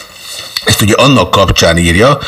Speaker 6: Ezt ugye annak kapcsán írja,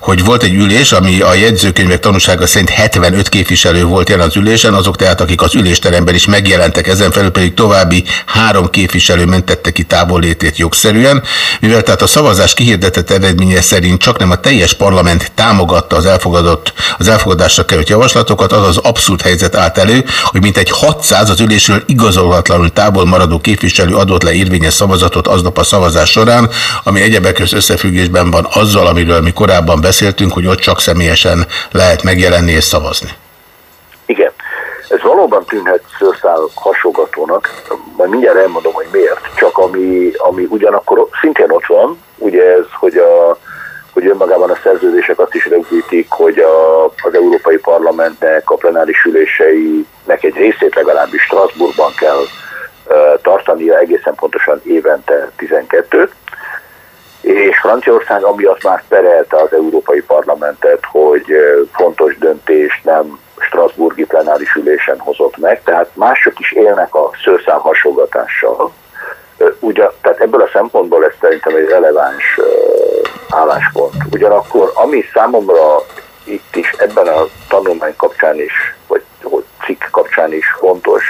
Speaker 6: hogy volt egy ülés, ami a jegyzőkönyvek tanúsága szerint 75 képviselő volt jelen az ülésen, azok tehát, akik az ülésteremben is megjelentek, ezen felül pedig további három képviselő mentette ki távollétét jogszerűen, mivel tehát a szavazás kihirdetett eredménye szerint csak nem a teljes parlament támogatta az elfogadott, az elfogadásra került javaslatokat, az az abszurd helyzet állt elő, hogy mintegy 600 az ülésről igazolatlanul távol maradó képviselő adott le érvényes szavazatot aznap a szavazás során, ami egyebek közt összefüggésben van azzal, amiről mi korábban beszéltünk, hogy ott csak személyesen lehet megjelenni és szavazni.
Speaker 14: Igen. Ez valóban tűnhet szőrszál hasogatónak, majd mindjárt elmondom, hogy miért. Csak ami, ami ugyanakkor szintén ott van, ugye ez, hogy, a, hogy önmagában a szerződések azt is rögzítik, hogy a, az Európai Parlamentnek a plenáris üléseinek egy részét legalábbis Strasbourgban kell uh, tartania egészen pontosan évente 12-t, és Franciaország amiatt már perelte az Európai Parlamentet, hogy ö, fontos döntést nem Strasburgi plenáris ülésen hozott meg, tehát mások is élnek a szőrszál hasogatással. Ö, Ugye, tehát ebből a szempontból ez szerintem egy releváns ö, álláspont. Ugyanakkor ami számomra itt is ebben a tanulmány kapcsán is, vagy cikk kapcsán is fontos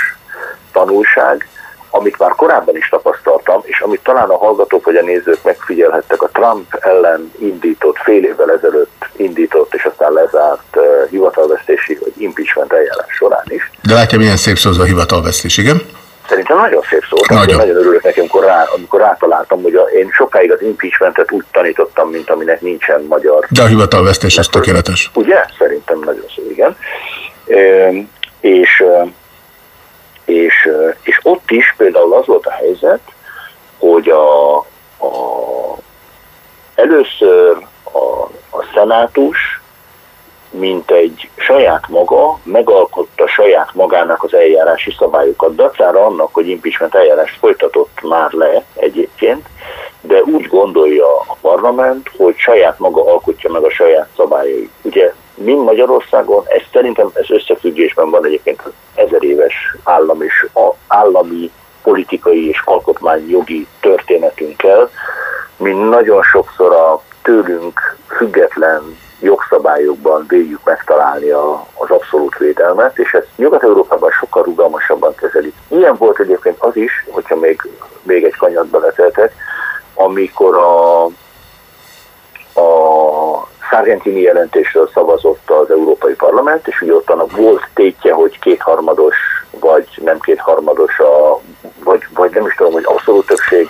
Speaker 14: tanulság, amit már korábban is tapasztaltam, és amit talán a hallgatók vagy a nézők megfigyelhettek a Trump ellen indított, fél évvel ezelőtt indított, és aztán lezárt uh, hivatalvesztési vagy impeachment eljárás során is.
Speaker 6: De látja, milyen szép szó az a hivatalvesztés, igen?
Speaker 14: Szerintem nagyon szép szó. Én nagyon örülök neki, amikor, rá, amikor rátaláltam, hogy a, én sokáig az impeachmentet úgy tanítottam, mint aminek nincsen magyar
Speaker 6: De a hivatalvesztés az tökéletes.
Speaker 14: Ugye? Szerintem nagyon szó, igen. Ö, és, ö, és, és ott is például az volt a helyzet, hogy a, a, először a, a szenátus, mint egy saját maga, megalkotta saját magának az eljárási szabályokat, dacára annak, hogy impeachment eljárást folytatott már le egyébként, de úgy gondolja a parlament, hogy saját maga alkotja meg a saját szabályait. Ugye mind Magyarországon, ez szerintem ez összefüggésben van egyébként az ezer éves állam és a állami politikai és alkotmányjogi történetünkkel, mi nagyon sokszor a tőlünk független jogszabályokban véljük megtalálni a, az abszolút védelmet, és ezt Nyugat-Európában sokkal rugalmasabban kezelik. Ilyen volt egyébként az is, hogyha még, még egy kanyart beleteltek, amikor a, a Sargentini jelentésről szavazott az Európai Parlament, és ugye ott annak volt tétje, hogy kétharmados, vagy nem kétharmados, a, vagy, vagy nem is tudom, hogy abszolút többség,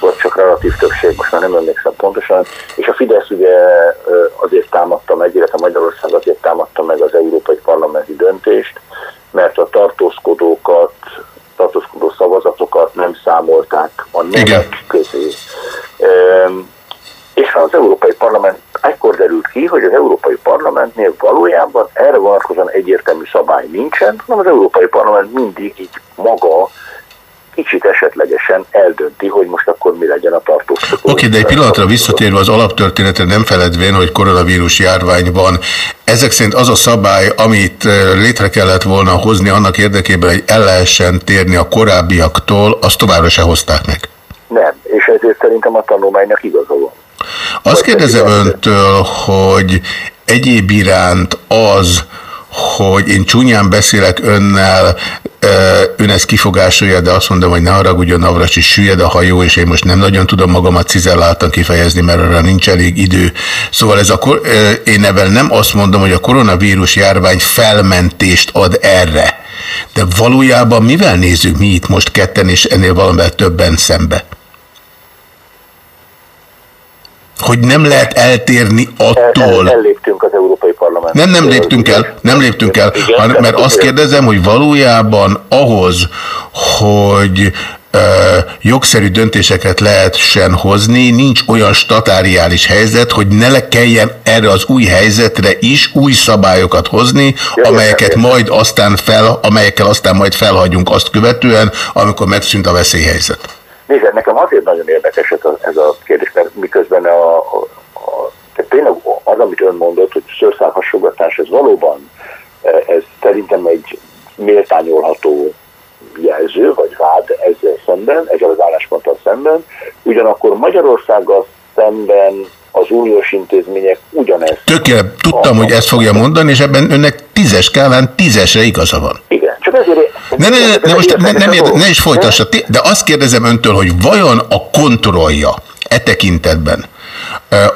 Speaker 14: vagy csak relatív többség, most már nem emlékszem pontosan, és a Fidesz ugye azért támadta meg, illetve Magyarország azért támadta meg az Európai Parlamenti döntést, mert a tartózkodókat, tartózkodó szavazatokat nem számolták a nemek közé. Üm, és az Európai Parlament ekkor derült ki, hogy az Európai Parlamentnél valójában erre vonatkozóan egyértelmű szabály nincsen, hanem az Európai Parlament mindig így maga kicsit esetlegesen eldönti, hogy most akkor mi legyen a tartózkodó.
Speaker 6: Oké, okay, de egy pillanatra visszatérve az alaptörténetre nem feledvén, hogy koronavírus járvány van. Ezek szerint az a szabály, amit létre kellett volna hozni annak érdekében, hogy el lehessen térni a korábbiaktól, azt továbbra se hozták meg.
Speaker 14: Nem, és ezért szerintem a tanulmánynak igaza van.
Speaker 6: Azt kérdezem öntől, hogy egyéb iránt az, hogy én csúnyán beszélek önnel, ön ezt kifogásolja, de azt mondom, hogy ne haragudjon, Navracsi süllyed a hajó, és én most nem nagyon tudom magamat cizelláltan kifejezni, mert arra nincs elég idő. Szóval ez a, én ebben nem azt mondom, hogy a koronavírus járvány felmentést ad erre, de valójában mivel nézzük mi itt most ketten, és ennél valamivel többen szembe? Hogy nem lehet eltérni attól.
Speaker 14: El, elléptünk az Európai Parlament.
Speaker 6: Nem, nem léptünk el, nem léptünk el, hanem, mert azt kérdezem, hogy valójában ahhoz, hogy jogszerű döntéseket lehessen hozni, nincs olyan statáriális helyzet, hogy ne le kelljen erre az új helyzetre is új szabályokat hozni, amelyeket majd aztán fel, amelyekkel aztán majd felhagyunk azt követően, amikor megszűnt a veszélyhelyzet.
Speaker 14: Nézd, nekem azért nagyon érdekes ez a, ez a kérdés, mert miközben a, a, a tehát tényleg az, amit ön mondott, hogy szőrszálhasogatás, ez valóban, e, ez szerintem egy méltányolható jelző, vagy vád ezzel szemben, ezzel az állásponttal szemben. Ugyanakkor Magyarországgal szemben az uniós intézmények ugyanezt.
Speaker 6: Tökéletesen tudtam, hogy ezt fogja mondani, és ebben önnek tízes káván tízesre igaza van.
Speaker 14: Igen, csak ezért...
Speaker 6: Ne, ne, ne, ne, most ne, nem érde, ne is folytassa, de azt kérdezem öntől, hogy vajon a kontrollja e tekintetben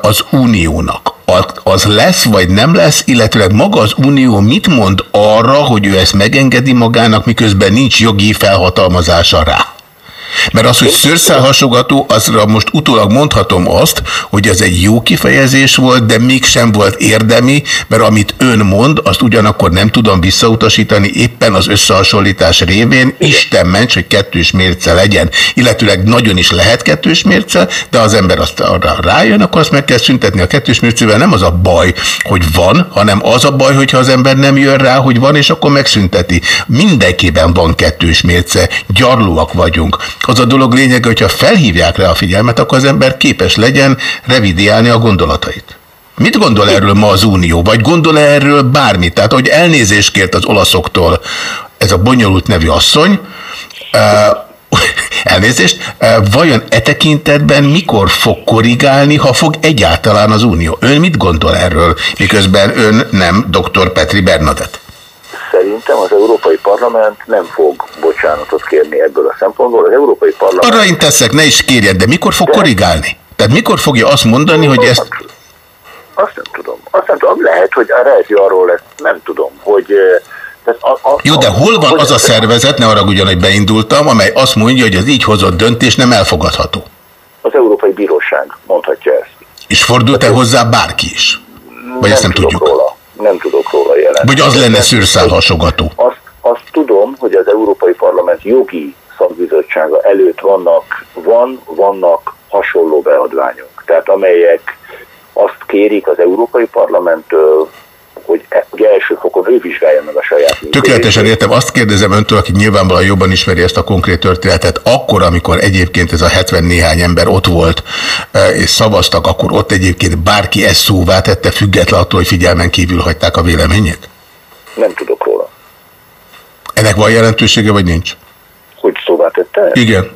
Speaker 6: az uniónak az lesz, vagy nem lesz, illetve maga az unió mit mond arra, hogy ő ezt megengedi magának, miközben nincs jogi felhatalmazása rá? Mert az, hogy szőrszálhasogató, azra most utólag mondhatom azt, hogy ez egy jó kifejezés volt, de mégsem volt érdemi, mert amit ön mond, azt ugyanakkor nem tudom visszautasítani éppen az összehasonlítás révén. Isten ments, hogy kettős mérce legyen. Illetőleg nagyon is lehet kettős mérce, de az ember azt arra rájön, akkor azt meg kell szüntetni a kettős mércével. Nem az a baj, hogy van, hanem az a baj, hogyha az ember nem jön rá, hogy van, és akkor megszünteti. Mindenkiben van kettős mérce. Gyarlóak vagyunk. Az a dolog lényege, hogyha felhívják rá a figyelmet, akkor az ember képes legyen revidiálni a gondolatait. Mit gondol erről ma az Unió? Vagy gondol -e erről bármit? Tehát, hogy elnézést kért az olaszoktól ez a bonyolult nevű asszony, elnézést, vajon e tekintetben mikor fog korrigálni, ha fog egyáltalán az Unió? Ön mit gondol erről, miközben ön nem dr. Petri Bernadett?
Speaker 14: Szerintem az Európai Parlament nem fog bocsánatot kérni ebből a szempontból. Az Európai Parlament...
Speaker 6: Arra én teszek, ne is kérjed, de mikor fog de... korrigálni? Tehát mikor fogja azt mondani, hogy ezt...
Speaker 14: Azt nem tudom. Azt nem tudom. Lehet, hogy a rejti arról lesz, nem tudom, hogy...
Speaker 6: A, a, Jó, de hol van az a szervezet, ne arra ugyan, hogy beindultam, amely azt mondja, hogy az így hozott döntés nem elfogadható?
Speaker 14: Az Európai Bíróság mondhatja ezt.
Speaker 6: És fordult-e hozzá bárki is? Vagy nem ezt nem tudjuk?
Speaker 14: Róla nem tudok róla jelenteni.
Speaker 6: Vagy az lenne szőrszálhasogató?
Speaker 14: Azt, azt tudom, hogy az Európai Parlament jogi szakbizottsága előtt vannak, van, vannak hasonló beadványok, tehát amelyek azt kérik az Európai Parlamenttől, hogy, hogy első fokon ő vizsgálja meg a saját
Speaker 6: Tökéletesen értem. Azt kérdezem öntől, aki nyilvánvalóan jobban ismeri ezt a konkrét történetet, akkor, amikor egyébként ez a 70 néhány ember ott volt e, és szavaztak, akkor ott egyébként bárki ezt szóvá tette, független attól, hogy figyelmen kívül hagyták a véleményét?
Speaker 14: Nem tudok róla.
Speaker 6: Ennek van jelentősége, vagy nincs?
Speaker 14: Hogy szóvá tette?
Speaker 6: Igen.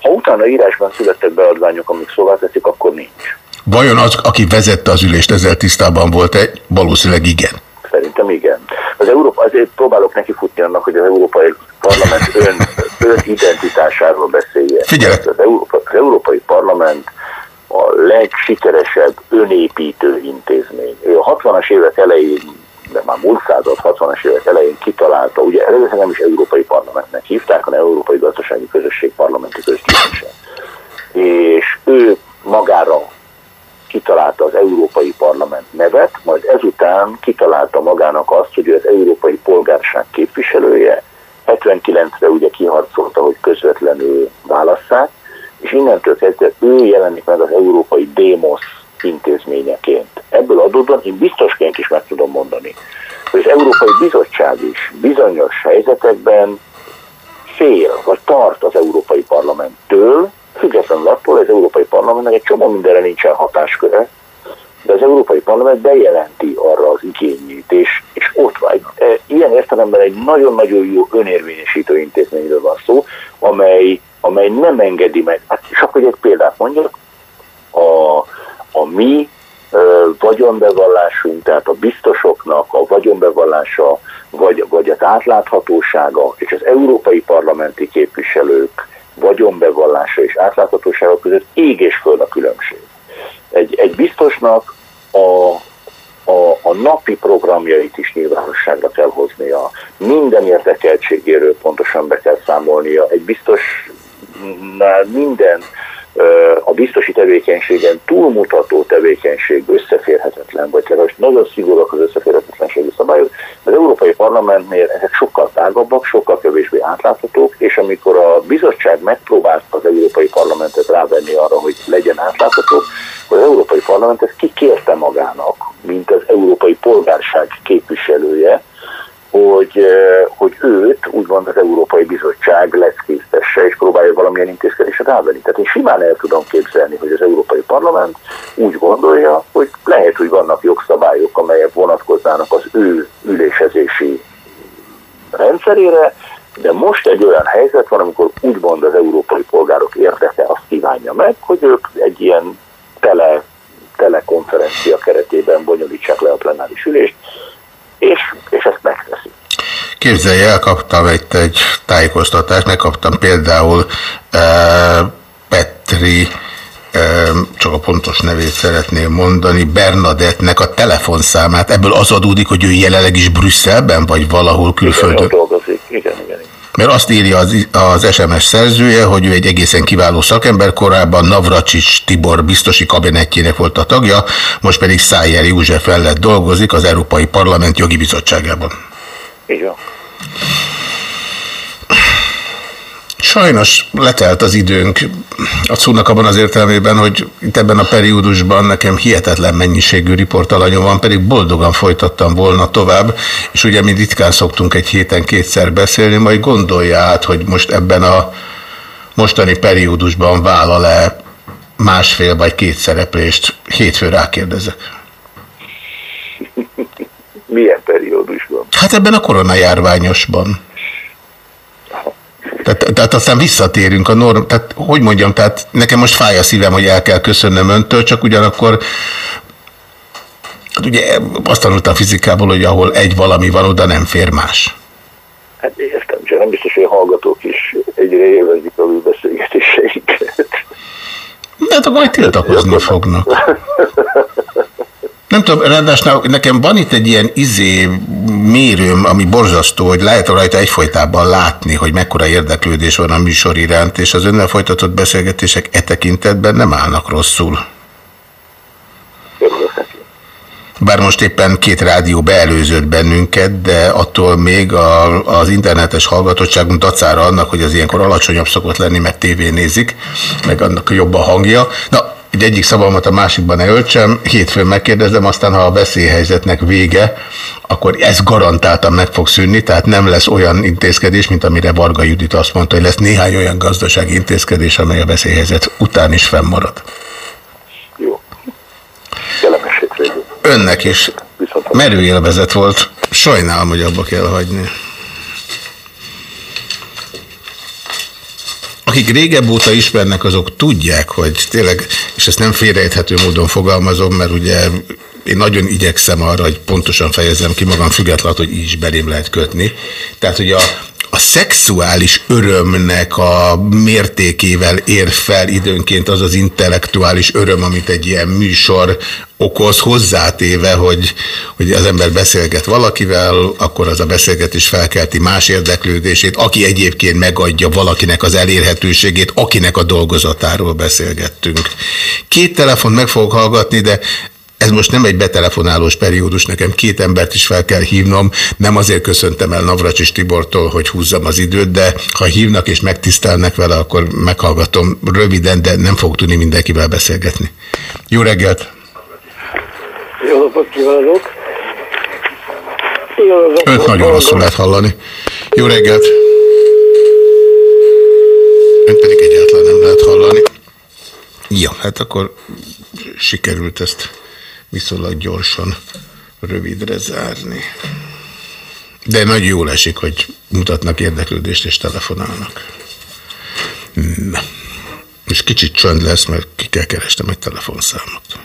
Speaker 14: Ha utána írásban születtek beadványok, amik szóvá teszik, akkor nincs.
Speaker 6: Vajon az, aki vezette az ülést, ezzel tisztában volt-e? Valószínűleg igen.
Speaker 14: Szerintem igen. Az Európa, azért próbálok neki futni annak, hogy az Európai Parlament ön, ön identitásáról beszélje.
Speaker 6: Figyelek.
Speaker 14: Az, Európa, az Európai Parlament a legsikeresebb önépítő intézmény. Ő a 60-as évek elején, de már múlt század 60-as évek elején kitalálta, ugye először nem is Európai Parlamentnek hívták, hanem Európai Gazdasági Közösség Parlamenti Közgyűlése. És ő magára kitalálta az Európai Parlament nevet, majd ezután kitalálta magának azt, hogy az Európai Polgárság képviselője, 79-re ugye kiharcolta, hogy közvetlenül válasszák, és innentől kezdve ő jelenik meg az Európai Démosz intézményeként. Ebből adódóan én biztosként is meg tudom mondani, hogy az Európai Bizottság is bizonyos helyzetekben fél, vagy tart az Európai Parlamenttől, függetlenül attól, az Európai Parlamentnek egy csomó mindenre nincsen hatásköre, de az Európai Parlament bejelenti arra az igényét, és, és ott vagy. E, ilyen értelemben egy nagyon-nagyon jó önérvényesítő intézményről van szó, amely, amely nem engedi meg. Hát csak hogy egy példát mondjak, a, a mi vagyonbevallásunk beszélünk, tehát a biztosoknak a vagyonbevallása, vagy, vagy az átláthatósága, és az európai parlamenti képviselők vagyonbevallása és átláthatósága között ég és föld a különbség. Egy, egy biztosnak a, a, a napi programjait is nyilvánosságra kell hoznia, minden érdekeltségéről pontosan be kell számolnia, egy biztosnál minden a biztosi tevékenységen túlmutató tevékenység összeférhetetlen, vagy legalábbis nagyon szigorúak az összeférhetetlenségi szabályok. Az Európai Parlamentnél ezek sokkal tágabbak, sokkal kevésbé átláthatók, és amikor a bizottság megpróbált az Európai Parlamentet rávenni arra, hogy legyen átlátható, az Európai Parlament ezt kikérte magának, mint az Európai Polgárság képviselője, hogy, hogy őt úgymond az Európai Bizottság leckésztesse és próbálja valamilyen intézkedésre rávenni. Tehát én simán el tudom képzelni, hogy az Európai Parlament úgy gondolja, hogy lehet, hogy vannak jogszabályok, amelyek vonatkoznának az ő ülésezési rendszerére, de most egy olyan helyzet van, amikor úgymond az európai polgárok érdeke azt kívánja meg, hogy ők egy ilyen tele, telekonferencia keretében bonyolítsák le a plenáris ülést, és, és ezt megteszi.
Speaker 6: Képzelj el, kaptam egy, egy tájékoztatást, megkaptam például e, Petri, e, csak a pontos nevét szeretném mondani, Bernadettnek a telefonszámát. Ebből az adódik, hogy ő jelenleg is Brüsszelben, vagy valahol külföldön?
Speaker 14: Igen, dolgozik. Igen, igen.
Speaker 6: Mert azt írja az, az SMS szerzője, hogy ő egy egészen kiváló szakember, korábban Navracsics Tibor biztosi kabinetjének volt a tagja, most pedig Szájer József lett dolgozik az Európai Parlament jogi bizottságában.
Speaker 14: Van.
Speaker 6: Sajnos letelt az időnk a szónak abban az értelmében, hogy itt ebben a periódusban nekem hihetetlen mennyiségű riportalanyom van, pedig boldogan folytattam volna tovább, és ugye mi ritkán szoktunk egy héten kétszer beszélni, majd gondolja át, hogy most ebben a mostani periódusban vállal-e másfél vagy két szereplést. Hétfő rákérdezek.
Speaker 14: Milyen periódusban?
Speaker 6: Hát ebben a koronajárványosban. Tehát, tehát aztán visszatérünk a norm, tehát hogy mondjam, tehát nekem most fáj a szívem, hogy el kell köszönnöm öntől, csak ugyanakkor hát ugye azt tanultam fizikából, hogy ahol egy valami van, oda nem fér más.
Speaker 14: Hát értem, csak nem biztos, hogy a hallgatók is egyre élvezik a beszélgetéseinket.
Speaker 6: De hát akkor majd tiltakozni fognak. Nem tudom, ráadásul nekem van itt egy ilyen izé mérőm, ami borzasztó, hogy lehet rajta egyfolytában látni, hogy mekkora érdeklődés van a műsor iránt, és az önnel folytatott beszélgetések e tekintetben nem állnak rosszul. Bár most éppen két rádió beelőzött bennünket, de attól még a, az internetes hallgatottságunk dacára annak, hogy az ilyenkor alacsonyabb szokott lenni, mert tévé nézik, meg annak jobb a hangja. Na, egy egyik szavamat a másikban ne öltsem, hétfőn megkérdezem, aztán ha a veszélyhelyzetnek vége, akkor ez garantáltan meg fog szűnni, tehát nem lesz olyan intézkedés, mint amire Varga Judit azt mondta, hogy lesz néhány olyan gazdasági intézkedés, amely a veszélyhelyzet után is fennmarad.
Speaker 14: Jó. Kellemes hétvégét.
Speaker 6: Önnek is. Merő élvezet volt. Sajnálom, hogy abba kell hagyni. Akik régebb óta ismernek, azok tudják, hogy tényleg, és ezt nem félrejthető módon fogalmazom, mert ugye én nagyon igyekszem arra, hogy pontosan fejezem ki magam, függetlenül, hogy így is belém lehet kötni. Tehát, hogy a, a szexuális örömnek a mértékével ér fel időnként az az intellektuális öröm, amit egy ilyen műsor okoz, hozzátéve, hogy, hogy az ember beszélget valakivel, akkor az a beszélgetés felkelti más érdeklődését, aki egyébként megadja valakinek az elérhetőségét, akinek a dolgozatáról beszélgettünk. Két telefon meg fogok hallgatni, de ez most nem egy betelefonálós periódus, nekem két embert is fel kell hívnom, nem azért köszöntem el Navracsis Tibortól, hogy húzzam az időt, de ha hívnak és megtisztelnek vele, akkor meghallgatom röviden, de nem fog tudni mindenkivel beszélgetni. Jó reggelt!
Speaker 15: Jó napot kívánok!
Speaker 6: Jó napot Önt nagyon rosszul lehet hallani. Jó reggelt! Önt pedig egyáltalán nem lehet hallani. Ja, hát akkor sikerült ezt viszonylag gyorsan rövidre zárni. De nagyon jól esik, hogy mutatnak érdeklődést és telefonálnak. Na. És kicsit csönd lesz, mert ki kell kerestem egy telefonszámot.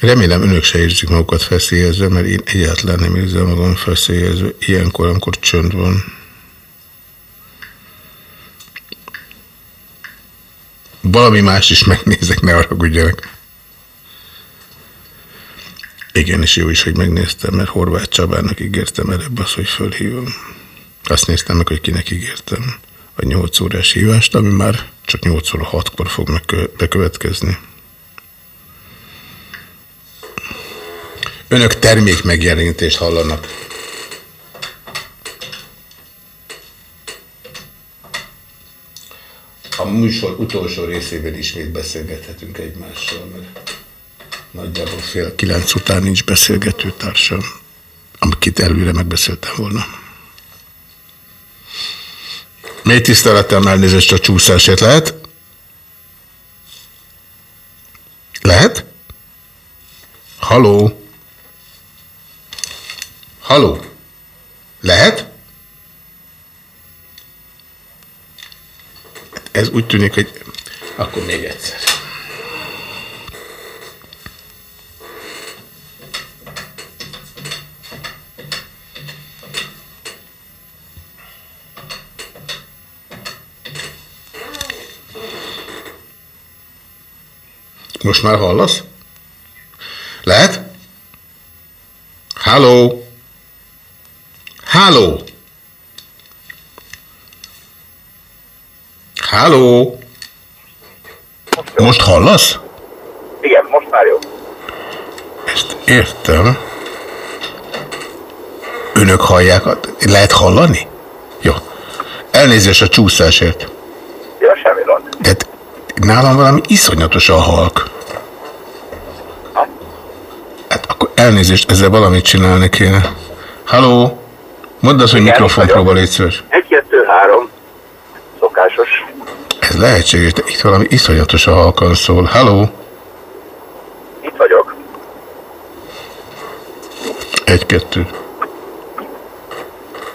Speaker 6: Remélem önök se érzik magukat feszélyezve, mert én egyáltalán nem érzem magam feszélyezve ilyenkor, amikor csönd van. Valami más is megnézek, ne haragudjanak. Igen, és jó is, hogy megnéztem, mert Horváth Csabának ígértem előbb az, hogy fölhívom. Azt néztem meg, hogy kinek ígértem a 8 órás hívást, ami már csak 8 óra 6-kor fog bekövetkezni. Önök termék megjelenítést hallanak. A műsor utolsó részében ismét beszélgethetünk egymással, mert nagyjából fél kilenc után nincs beszélgető társam, amit előre megbeszéltem volna. Mély tisztelettel elnézést a csúszásért lehet? Lehet? Haló? Haló? Lehet? Ez úgy tűnik, hogy akkor még egyszer. Most már hallasz? Lehet? Halló? Halló? Halló? Most hallasz?
Speaker 9: Igen, most már jó.
Speaker 6: Ezt értem. Önök hallják? Lehet hallani? Jó. Elnézést a csúszásért.
Speaker 9: Ja, semmi gond.
Speaker 6: De hát nálam valami iszonyatosan halk. Hát akkor elnézést, ezzel valamit csinálni kéne. Halló? Mondd azt, hogy mikrofonpróba légy szíves.
Speaker 9: Egy, kettő, három. Szokásos.
Speaker 6: Ez lehetséges, de itt valami iszonyatosan halkan szól. Halló?
Speaker 9: Itt vagyok.
Speaker 6: Egy-kettő.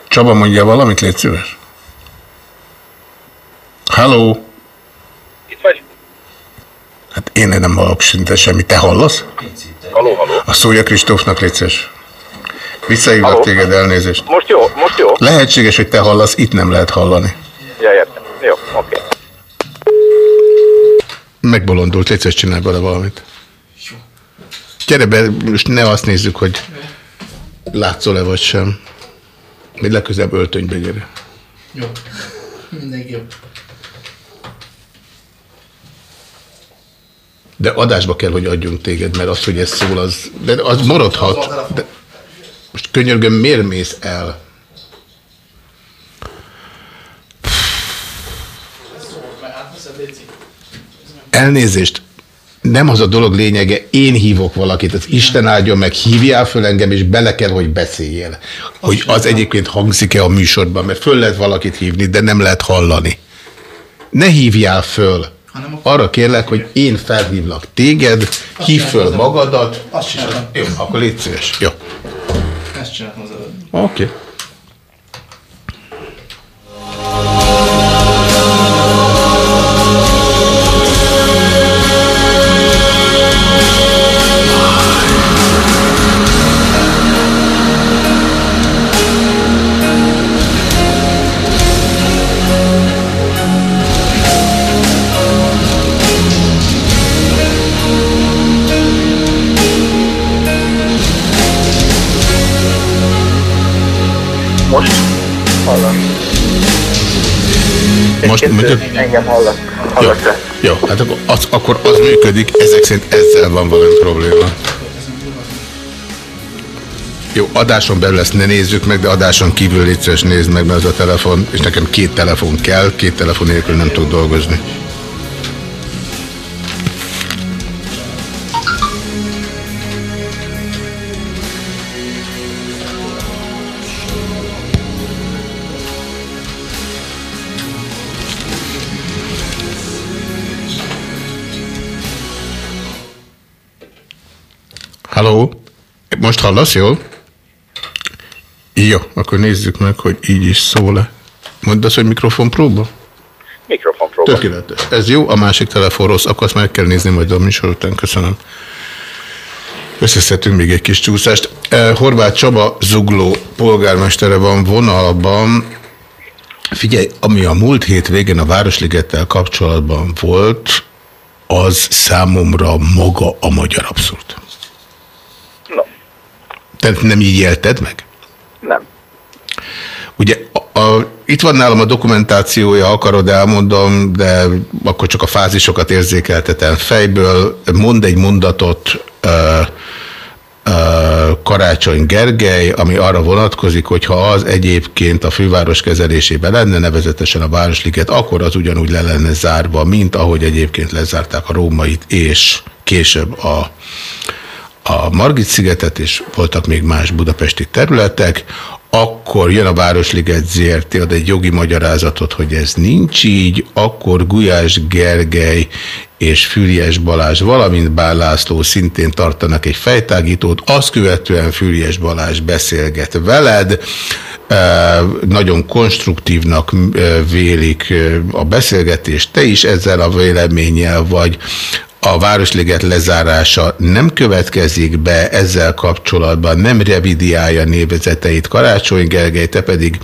Speaker 6: Csaba mondja valamit, légy szíves. Halló?
Speaker 9: Itt vagy?
Speaker 6: Hát én nem hallok szinte semmit. Te hallasz?
Speaker 9: Haló, haló.
Speaker 6: A szója Kristófnak légy szíves. Visszahívlak
Speaker 9: Halló?
Speaker 6: téged, elnézést.
Speaker 9: Most jó, most jó.
Speaker 6: Lehetséges, hogy te hallasz, itt nem lehet hallani.
Speaker 9: Ja, értem. Jó, oké.
Speaker 6: Megbolondult, légy csinálj bele valamit. Gyere be, most ne azt nézzük, hogy látszol-e vagy sem. Még legközelebb öltönybe gyere.
Speaker 1: Jó. Mindenki jó.
Speaker 6: De adásba kell, hogy adjunk téged, mert az, hogy ez szól, az, de az maradhat. De most könyörgöm, miért mész el? Elnézést, nem az a dolog lényege, én hívok valakit, az Isten áldjon meg, hívjál föl engem, és bele kell, hogy beszéljél. Hogy az egyébként hangzik-e a műsorban, mert föl lehet valakit hívni, de nem lehet hallani. Ne hívjál föl. Arra kérlek, hogy én felhívlak téged, hív föl magadat.
Speaker 1: Csinálom.
Speaker 6: Jó, akkor légy szíves. Jó.
Speaker 1: Ezt csináltam az előbb.
Speaker 6: Oké. Okay.
Speaker 9: Most
Speaker 6: mondjuk?
Speaker 9: Engem hallak.
Speaker 6: Jó, jó, hát akkor az, akkor az működik, ezek szerint ezzel van valami probléma. Jó, adáson belül ezt ne nézzük meg, de adáson kívül légy nézd meg, mert az a telefon, és nekem két telefon kell, két telefon nélkül nem tud dolgozni. Most hallasz, jól? Jó, akkor nézzük meg, hogy így is szól-e. Mondd azt, hogy mikrofon próba?
Speaker 9: Mikrofon próba.
Speaker 6: Tökéletes. Ez jó, a másik telefon rossz, akkor azt meg kell nézni majd a műsor után. Köszönöm. Összeszedtünk még egy kis csúszást. Eh, Horváth Csaba Zugló polgármestere van vonalban. Figyelj, ami a múlt hét végén a Városligettel kapcsolatban volt, az számomra maga a magyar abszurd. Te nem így élted meg?
Speaker 16: Nem.
Speaker 6: Ugye a, a, itt van nálam a dokumentációja, akarod elmondom, de akkor csak a fázisokat érzékeltetem fejből. Mond egy mondatot ö, ö, Karácsony Gergely, ami arra vonatkozik, hogy ha az egyébként a főváros kezelésében lenne, nevezetesen a Városliget, akkor az ugyanúgy le lenne zárva, mint ahogy egyébként lezárták a Rómait, és később a a Margit-szigetet, és voltak még más budapesti területek, akkor jön a Városliget ZRT, ad egy jogi magyarázatot, hogy ez nincs így, akkor Gulyás Gergely és Füriyes Balázs, valamint Bár László szintén tartanak egy fejtágítót, azt követően Füriyes Balázs beszélget veled, nagyon konstruktívnak vélik a beszélgetést, te is ezzel a véleménnyel vagy, a Városliget lezárása nem következik be ezzel kapcsolatban, nem revidiálja névezeteit Karácsony Gergely, te pedig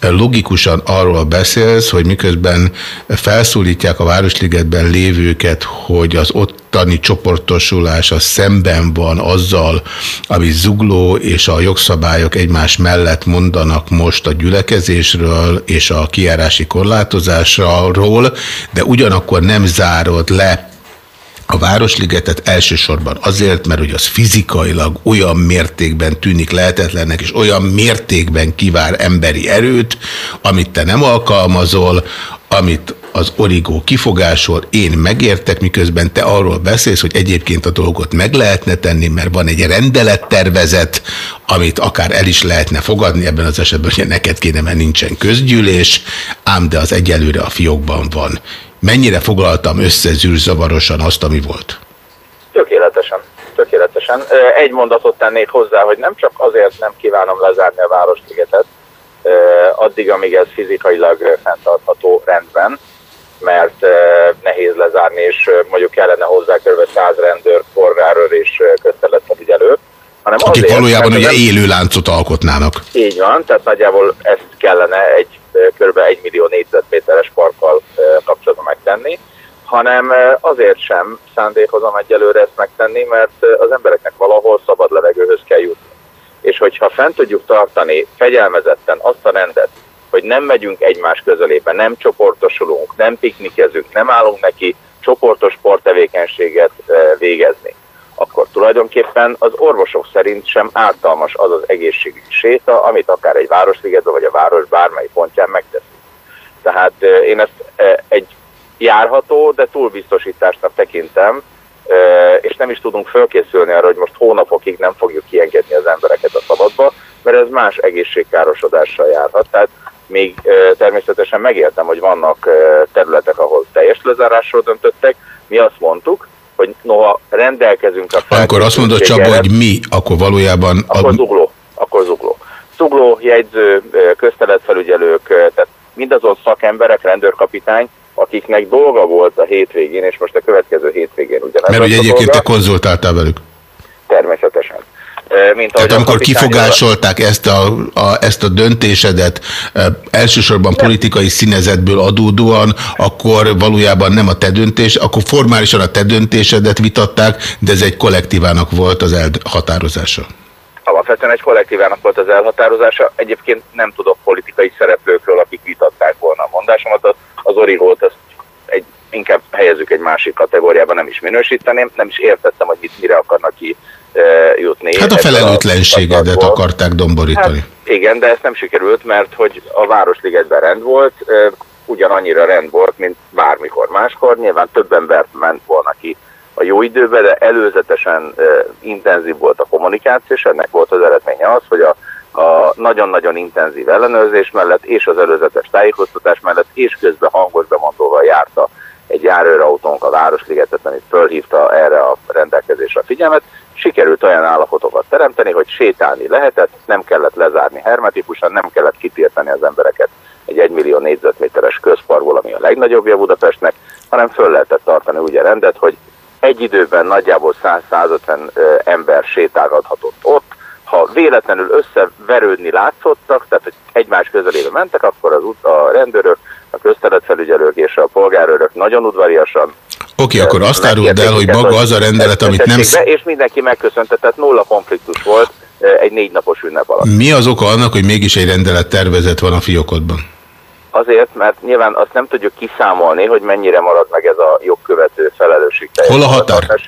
Speaker 6: logikusan arról beszélsz, hogy miközben felszólítják a Városligetben lévőket, hogy az ottani csoportosulása szemben van azzal, ami zugló és a jogszabályok egymás mellett mondanak most a gyülekezésről és a kiárási korlátozásról, de ugyanakkor nem zárod le a Városligetet elsősorban azért, mert hogy az fizikailag olyan mértékben tűnik lehetetlennek, és olyan mértékben kivár emberi erőt, amit te nem alkalmazol, amit az origó kifogásol, én megértek, miközben te arról beszélsz, hogy egyébként a dolgot meg lehetne tenni, mert van egy rendelettervezet, amit akár el is lehetne fogadni, ebben az esetben, hogy neked kéne, mert nincsen közgyűlés, ám de az egyelőre a fiókban van. Mennyire foglaltam össze zűrzavarosan azt, ami volt?
Speaker 16: Tökéletesen. Tökéletesen. Egy mondatot tennék hozzá, hogy nem csak azért nem kívánom lezárni a Városligetet, addig, amíg ez fizikailag fenntartható rendben, mert nehéz lezárni, és mondjuk kellene hozzá kb. 100 rendőr, forrárőr és közterületfelügyelő, hanem
Speaker 6: Akik
Speaker 16: azért,
Speaker 6: valójában ugye élő láncot alkotnának.
Speaker 16: Így van, tehát nagyjából ezt kellene egy kb. 1 millió négyzetméteres parkkal kapcsolatban megtenni, hanem azért sem szándékozom egyelőre ezt megtenni, mert az embereknek valahol szabad levegőhöz kell jutni. És hogyha fent tudjuk tartani fegyelmezetten azt a rendet, hogy nem megyünk egymás közelébe, nem csoportosulunk, nem piknikezünk, nem állunk neki csoportos sporttevékenységet végezni, akkor tulajdonképpen az orvosok szerint sem ártalmas az az egészségügyi séta, amit akár egy városligetben vagy a város bármely pontján megteszünk. Tehát én ezt egy járható, de túlbiztosításnak tekintem, és nem is tudunk fölkészülni arra, hogy most hónapokig nem fogjuk kiengedni az embereket a szabadba, mert ez más egészségkárosodással járhat. Tehát még természetesen megértem, hogy vannak területek, ahol teljes lezárásról döntöttek. Mi azt mondtuk, hogy noha rendelkezünk a
Speaker 6: Amikor azt mondod Csaba, hogy mi, akkor valójában...
Speaker 16: akkor zugló, akkor zugló. Zugló, jegyző, ö, tehát mindazon szakemberek, rendőrkapitány, akiknek dolga volt a hétvégén, és most a következő hétvégén ugyanez
Speaker 6: Mert ugye egyébként
Speaker 16: dolga,
Speaker 6: te konzultáltál velük.
Speaker 16: természetesen. Mint
Speaker 6: Tehát
Speaker 16: a
Speaker 6: amikor kifogásolták ezt a, a, ezt a döntésedet elsősorban politikai színezetből adódóan, akkor valójában nem a te döntés, akkor formálisan a te döntésedet vitatták, de ez egy kollektívának volt az elhatározása.
Speaker 16: Alapvetően egy kollektívának volt az elhatározása. Egyébként nem tudok politikai szereplőkről, akik vitatták volna a mondásomat. Az- origót azt egy, inkább helyezzük egy másik kategóriába, nem is minősíteném. Nem is értettem, hogy mit mire akarnak ki jutni.
Speaker 6: Hát a felelőtlenségedet
Speaker 16: vitatból.
Speaker 6: akarták domborítani.
Speaker 16: Hát, igen, de ezt nem sikerült, mert hogy a Városligetben rend volt, ugyanannyira rend volt, mint bármikor máskor. Nyilván több ember ment volna ki a jó időbe, de előzetesen intenzív volt a kommunikáció, és ennek volt az eredménye az, hogy a, a nagyon-nagyon intenzív ellenőrzés mellett, és az előzetes tájékoztatás mellett, és közben hangos bemondóval járta egy járőrautónk a Városligetet, amit fölhívta erre a rendelkezésre a figyelmet, sikerült olyan állapotokat teremteni, hogy sétálni lehetett, nem kellett lezárni hermetikusan, nem kellett kitiltani az embereket egy 1 millió négyzetméteres közparkból, ami a legnagyobbja Budapestnek, hanem föl lehetett tartani úgy a rendet, hogy egy időben nagyjából 100-150 ember sétálgathatott ott. Ha véletlenül összeverődni látszottak, tehát hogy egymás közelébe mentek, akkor az a rendőrök, a közterületfelügyelők és a polgárőrök nagyon udvariasan
Speaker 6: Oké, akkor azt áruld el, hogy maga az a rendelet, amit nem...
Speaker 16: Be, és mindenki megköszönte, tehát nulla konfliktus volt egy négy napos ünnep alatt.
Speaker 6: Mi az oka annak, hogy mégis egy rendelet tervezet van a fiókodban?
Speaker 16: Azért, mert nyilván azt nem tudjuk kiszámolni, hogy mennyire marad meg ez a jogkövető felelősség.
Speaker 6: Hol a határ?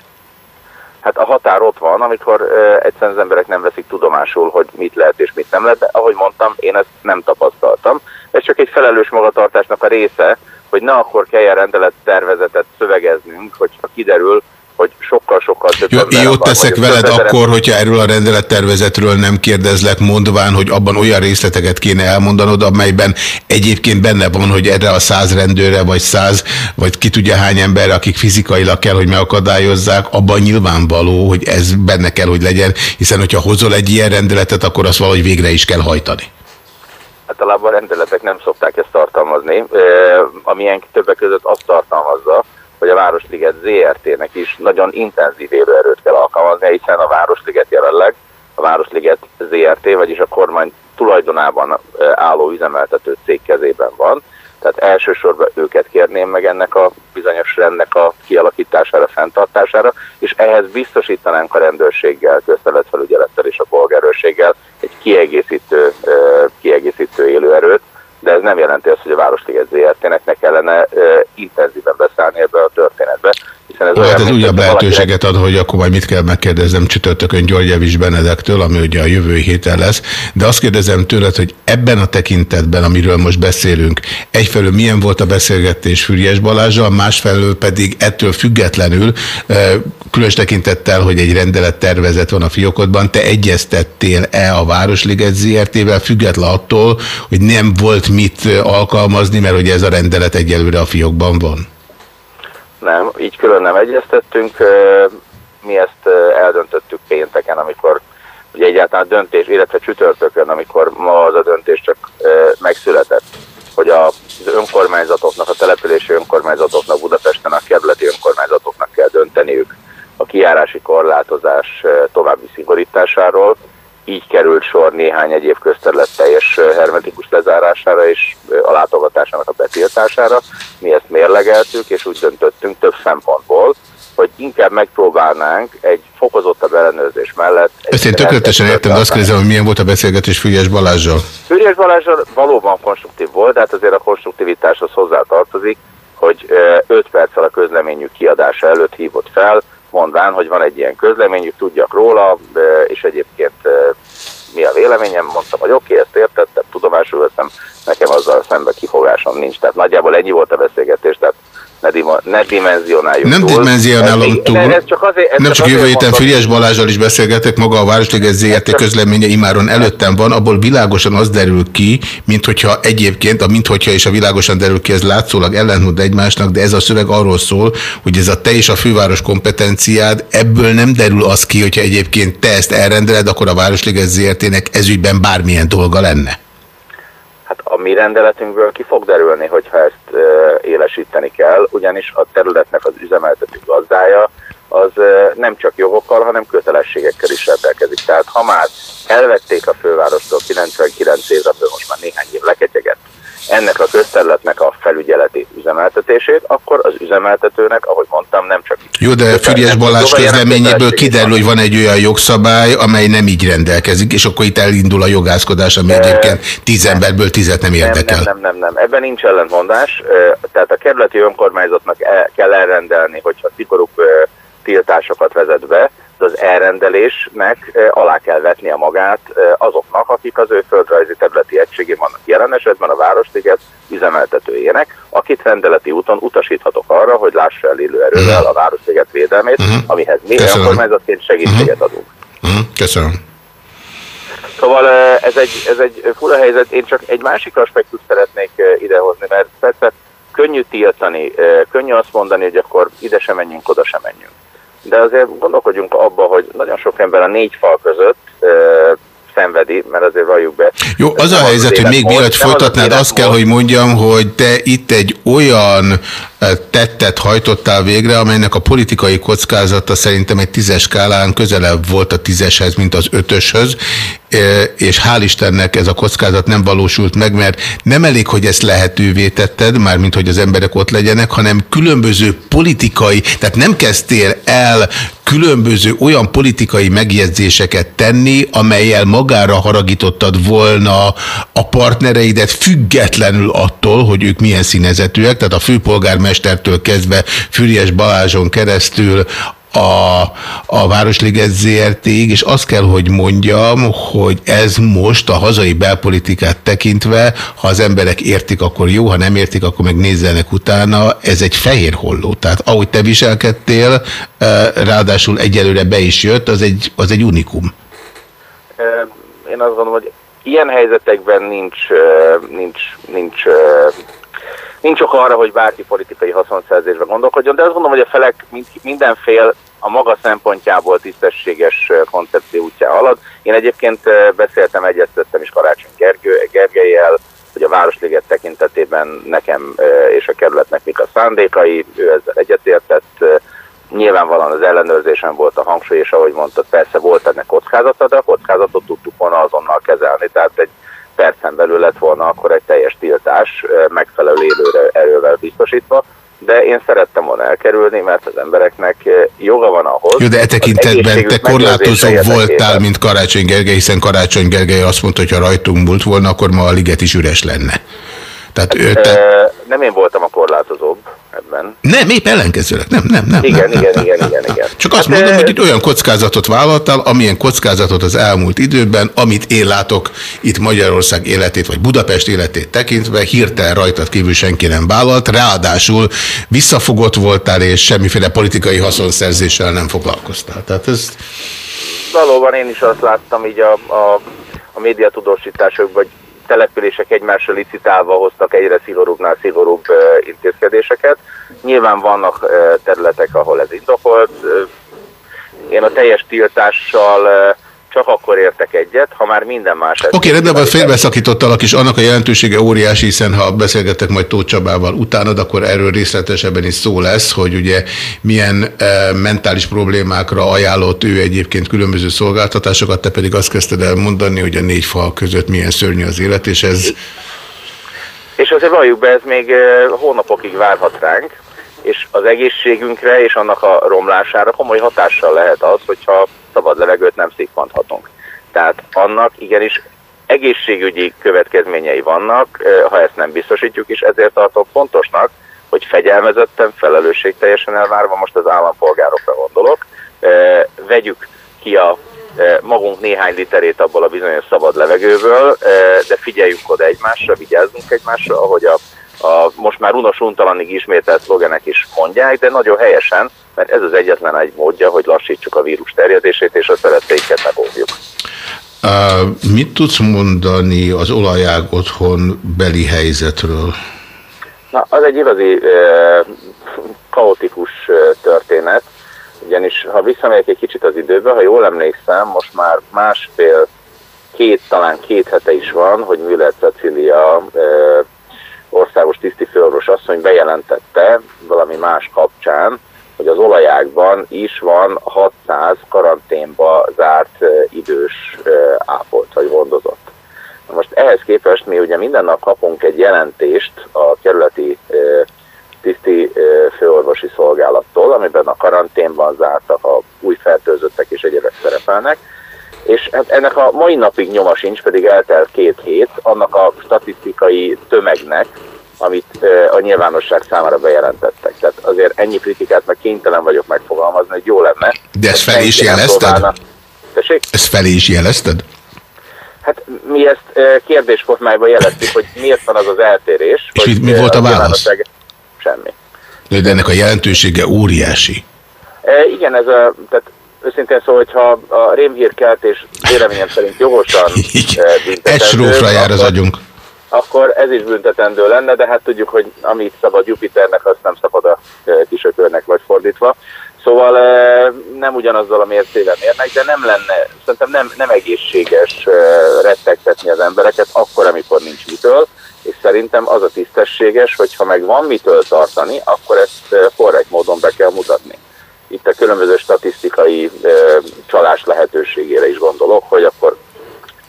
Speaker 16: Hát a határ ott van, amikor egyszerűen az emberek nem veszik tudomásul, hogy mit lehet és mit nem lehet, de ahogy mondtam, én ezt nem tapasztaltam. Ez csak egy felelős magatartásnak a része, hogy ne akkor kelljen rendelet tervezetet szövegeznünk, hogyha kiderül, hogy sokkal-sokkal több
Speaker 6: Jó,
Speaker 16: ember
Speaker 6: jót teszek
Speaker 16: vagy
Speaker 6: veled
Speaker 16: ember-
Speaker 6: akkor, hogyha erről a rendelettervezetről nem kérdezlek, mondván, hogy abban olyan részleteket kéne elmondanod, amelyben egyébként benne van, hogy erre a száz rendőre, vagy száz, vagy ki tudja hány emberre, akik fizikailag kell, hogy megakadályozzák, abban nyilvánvaló, hogy ez benne kell, hogy legyen, hiszen hogyha hozol egy ilyen rendeletet, akkor azt valahogy végre is kell hajtani.
Speaker 16: Általában a rendeletek nem szokták ezt tartalmazni, amilyen többek között azt tartalmazza, hogy a Városliget ZRT-nek is nagyon intenzív élőerőt kell alkalmazni, hiszen a Városliget jelenleg a Városliget ZRT, vagyis a kormány tulajdonában álló üzemeltető cég kezében van. Tehát elsősorban őket kérném meg ennek a bizonyos rendnek a kialakítására, fenntartására, és ehhez biztosítanánk a rendőrséggel, közterületfelügyelettel és a polgárőrséggel egy kiegészítő, kiegészítő élőerőt, de ez nem jelenti azt, hogy a Városliget ZRT-nek ne kellene intenzíven beszállni ebbe a történetbe, hiszen ez
Speaker 6: Hát ez
Speaker 16: mint
Speaker 6: újabb lehetőséget ad, hogy akkor majd mit kell megkérdeznem csütörtökön Györgyevics Benedektől, ami ugye a jövő héten lesz, de azt kérdezem tőled, hogy ebben a tekintetben, amiről most beszélünk, egyfelől milyen volt a beszélgetés Füriyes Balázsral, másfelől pedig ettől függetlenül, eh, különös tekintettel, hogy egy rendelet tervezet van a fiókodban, te egyeztettél-e a Városliget ZRT-vel, független attól, hogy nem volt mit alkalmazni, mert ugye ez a rendelet egyelőre a fiókban van?
Speaker 16: Nem, így külön nem egyeztettünk. Mi ezt eldöntöttük pénteken, amikor ugye egyáltalán a döntés, illetve csütörtökön, amikor ma az a döntés csak megszületett, hogy az önkormányzatoknak, a települési önkormányzatoknak, Budapesten a kerületi önkormányzatoknak kell dönteniük a kijárási korlátozás további szigorításáról. Így került sor néhány egyéb közterület teljes hermetikus lezárására és a látogatásának a betiltására. Mi ezt mérlegeltük, és úgy döntöttünk több szempontból, hogy inkább megpróbálnánk egy fokozottabb ellenőrzés mellett.
Speaker 6: Ezt én tökéletesen értem, de azt kérdezem, hogy milyen volt a beszélgetés Füriyes Balázsral?
Speaker 16: Füriyes Balázsral valóban konstruktív volt, de hát azért a konstruktivitáshoz hozzá tartozik, hogy 5 perccel a közleményük kiadása előtt hívott fel, mondván, hogy van egy ilyen közleményük, tudjak róla, és egyébként mi a véleményem, mondtam, hogy oké, ezt értettem, tudomásul veszem, nekem azzal szemben kifogásom nincs. Tehát nagyjából ennyi volt a beszélgetés, tehát ne, ne dimenzionáljuk
Speaker 6: Nem
Speaker 16: túl.
Speaker 6: dimenzionálom túl.
Speaker 16: Ez csak azért, ez
Speaker 6: Nem csak
Speaker 16: azért
Speaker 6: jövő héten Füriyes Balázsral is beszélgetek, maga a Városliget ZRT közleménye imáron előttem van, abból világosan az derül ki, mint hogyha egyébként, a mint hogyha és a világosan derül ki, ez látszólag ellentmond egymásnak, de ez a szöveg arról szól, hogy ez a te és a főváros kompetenciád, ebből nem derül az ki, hogyha egyébként te ezt elrendeled, akkor a Városliget ZRT-nek ezügyben bármilyen dolga lenne.
Speaker 16: Hát a mi rendeletünkből ki fog derülni, hogyha ezt élesíteni kell, ugyanis a területnek az üzemeltető gazdája az nem csak jogokkal, hanem kötelességekkel is rendelkezik. Tehát ha már elvették a fővárostól 99 évre, most már néhány év leketyegett, ennek a közterületnek a felügyeleti üzemeltetését, akkor az üzemeltetőnek, ahogy mondtam, nem csak
Speaker 6: Jó, de Füriyes Balázs közleményéből kiderül, hogy van egy olyan jogszabály, amely nem így rendelkezik, és akkor itt elindul a jogászkodás, ami egyébként tíz emberből tizet nem érdekel.
Speaker 16: Nem, nem, nem, nem. Ebben nincs ellentmondás. Tehát a kerületi önkormányzatnak el, kell elrendelni, hogyha szigorúbb tiltásokat vezet be, az elrendelésnek alá kell vetni a magát azoknak, akik az ő földrajzi területi egységén vannak. Jelen esetben a Városliget üzemeltetőjének, akit rendeleti úton utasíthatok arra, hogy lássa el élőerővel a Városliget védelmét, amihez mi önkormányzatként segítséget adunk.
Speaker 6: Mhm, Köszönöm.
Speaker 16: Szóval ez egy, ez egy fura helyzet. Én csak egy másik aspektust szeretnék eh, idehozni, mert persze könnyű tiltani, könnyű azt mondani, hogy akkor ide sem menjünk, oda sem menjünk. De azért gondolkodjunk abba, hogy nagyon sok ember a négy fal között szenvedi, mert azért valljuk be.
Speaker 6: Jó, az a helyzet, hogy még mielőtt
Speaker 16: az az
Speaker 6: folytatnád, azt kell, hogy mondjam, hogy te itt egy olyan tettet hajtottál végre, amelynek a politikai kockázata szerintem egy tízes skálán közelebb volt a tízeshez, mint az ötöshöz, és hál' Istennek ez a kockázat nem valósult meg, mert nem elég, hogy ezt lehetővé tetted, mármint hogy az emberek ott legyenek, hanem különböző politikai, tehát nem kezdtél el különböző olyan politikai megjegyzéseket tenni, amelyel magára haragítottad volna a partnereidet függetlenül attól, hogy ők milyen színezetűek, tehát a főpolgármestertől kezdve Füriás Balázson keresztül a, a Városliget ZRT-ig, és azt kell, hogy mondjam, hogy ez most a hazai belpolitikát tekintve, ha az emberek értik, akkor jó, ha nem értik, akkor meg nézzenek utána, ez egy fehér holló. Tehát ahogy te viselkedtél, eh, ráadásul egyelőre be is jött, az egy, az egy unikum.
Speaker 16: Ö, Én azt gondolom, hogy ilyen helyzetekben nincs, ö, nincs, nincs, nincs ok arra, hogy bárki politikai haszonszerzésbe gondolkodjon, de azt gondolom, hogy a felek mind- minden fél a maga szempontjából tisztességes koncepció útján halad. Én egyébként beszéltem, egyeztettem is Karácsony Gergő, Gergelyel, hogy a Városliget tekintetében nekem és a kerületnek mik a szándékai, ő ezzel egyetértett, Nyilvánvalóan az ellenőrzésen volt a hangsúly, és ahogy mondtad, persze volt ennek kockázata, de a kockázatot tudtuk volna azonnal kezelni, tehát egy percen belül lett volna akkor egy teljes tiltás ö, megfelelő élőre erővel biztosítva, de én szerettem volna elkerülni, mert az embereknek ö, joga van ahhoz.
Speaker 6: Jó, de e tekintetben te korlátozó voltál, mint Karácsony Gergely, hiszen Karácsony Gergely azt mondta, hogy ha rajtunk múlt volna, akkor ma a liget is üres lenne. Tehát ő, te,
Speaker 16: Ö, Nem én voltam a korlátozóbb ebben.
Speaker 6: nem, épp ellenkezőleg, nem, nem, nem.
Speaker 16: Igen,
Speaker 6: nem,
Speaker 16: igen,
Speaker 6: nem,
Speaker 16: igen,
Speaker 6: nem.
Speaker 16: igen, igen.
Speaker 6: Csak azt
Speaker 16: Hát,
Speaker 6: mondom, hogy itt olyan kockázatot vállaltál, amilyen kockázatot az elmúlt időben, amit én látok itt Magyarország életét, vagy Budapest életét tekintve, hirtelen rajtad kívül senki nem vállalt, ráadásul visszafogott voltál, és semmiféle politikai haszonszerzéssel nem foglalkoztál. Tehát ez...
Speaker 16: Valóban én is azt láttam így a, a, a médiatudósításokban, hogy települések egymással licitálva hoztak egyre szigorúbbnál szigorúbb intézkedéseket. Nyilván vannak területek, ahol ez indokolt. Én a teljes tiltással csak akkor értek egyet, ha már minden más...
Speaker 6: Oké, okay, rendben van, félbeszakítottalak, és annak a jelentősége óriási, hiszen ha beszélgetek majd Tóth Csabával utánad, akkor erről részletesebben is szó lesz, hogy ugye milyen e, mentális problémákra ajánlott ő egyébként különböző szolgáltatásokat, te pedig azt kezdted el mondani, hogy a négy fal között milyen szörnyű az élet, és ez...
Speaker 16: És azért valljuk be, ez még uh, hónapokig várhat ránk, és az egészségünkre és annak a romlására komoly hatással lehet az, hogyha szabad levegőt nem szippanthatunk. Tehát annak igenis egészségügyi következményei vannak, ha ezt nem biztosítjuk, és ezért tartok fontosnak, hogy fegyelmezetten, felelősségteljesen elvárva, most az állampolgárokra gondolok, vegyük ki a magunk néhány literét abból a bizonyos szabad levegőből, de figyeljünk oda egymásra, vigyázzunk egymásra, ahogy a, a most már unos untalanig ismételt szlogenek is mondják, de nagyon helyesen, mert ez az egyetlen egy módja, hogy lassítsuk a vírus terjedését, és a szeretteinket megóvjuk.
Speaker 6: Uh, mit tudsz mondani az olajág otthon beli helyzetről?
Speaker 16: Na, az egy igazi uh, kaotikus uh, történet, ugyanis ha visszamegyek egy kicsit az időbe, ha jól emlékszem, most már másfél, két, talán két hete is van, hogy Müller Cecilia országos tisztifőorvos asszony bejelentette valami más kapcsán, hogy az olajákban is van 600 karanténba zárt idős ápolt vagy gondozott. Most ehhez képest mi ugye minden nap kapunk egy jelentést a kerületi tiszti főorvosi szolgálattól, amiben a karanténban zártak, a új fertőzöttek és egyébek szerepelnek, és hát ennek a mai napig nyoma sincs, pedig eltelt két hét, annak a statisztikai tömegnek, amit a nyilvánosság számára bejelentettek. Tehát azért ennyi kritikát meg kénytelen vagyok megfogalmazni, hogy jó lenne.
Speaker 6: De ezt felé is jelezted?
Speaker 16: Tessék?
Speaker 6: Ezt felé is jelezted?
Speaker 16: Hát mi ezt kérdésformájban jeleztük, hogy miért van az az eltérés.
Speaker 6: És mi, mi volt a válasz?
Speaker 16: Semmi.
Speaker 6: De ennek a jelentősége óriási.
Speaker 16: E, igen, ez a, tehát őszintén szó, hogyha a rémhírkeltés véleményem szerint jogosan
Speaker 6: büntetendő, jár az agyunk.
Speaker 16: Akkor ez is büntetendő lenne, de hát tudjuk, hogy amit szabad Jupiternek, azt nem szabad a kisökörnek, vagy fordítva. Szóval eh, nem ugyanazzal a mércével mérnek, de nem lenne, szerintem nem, nem egészséges eh, rettegtetni az embereket akkor, amikor nincs mitől, és szerintem az a tisztességes, hogy ha meg van mitől tartani, akkor ezt eh, korrekt módon be kell mutatni. Itt a különböző statisztikai csalás lehetőségére is gondolok, hogy akkor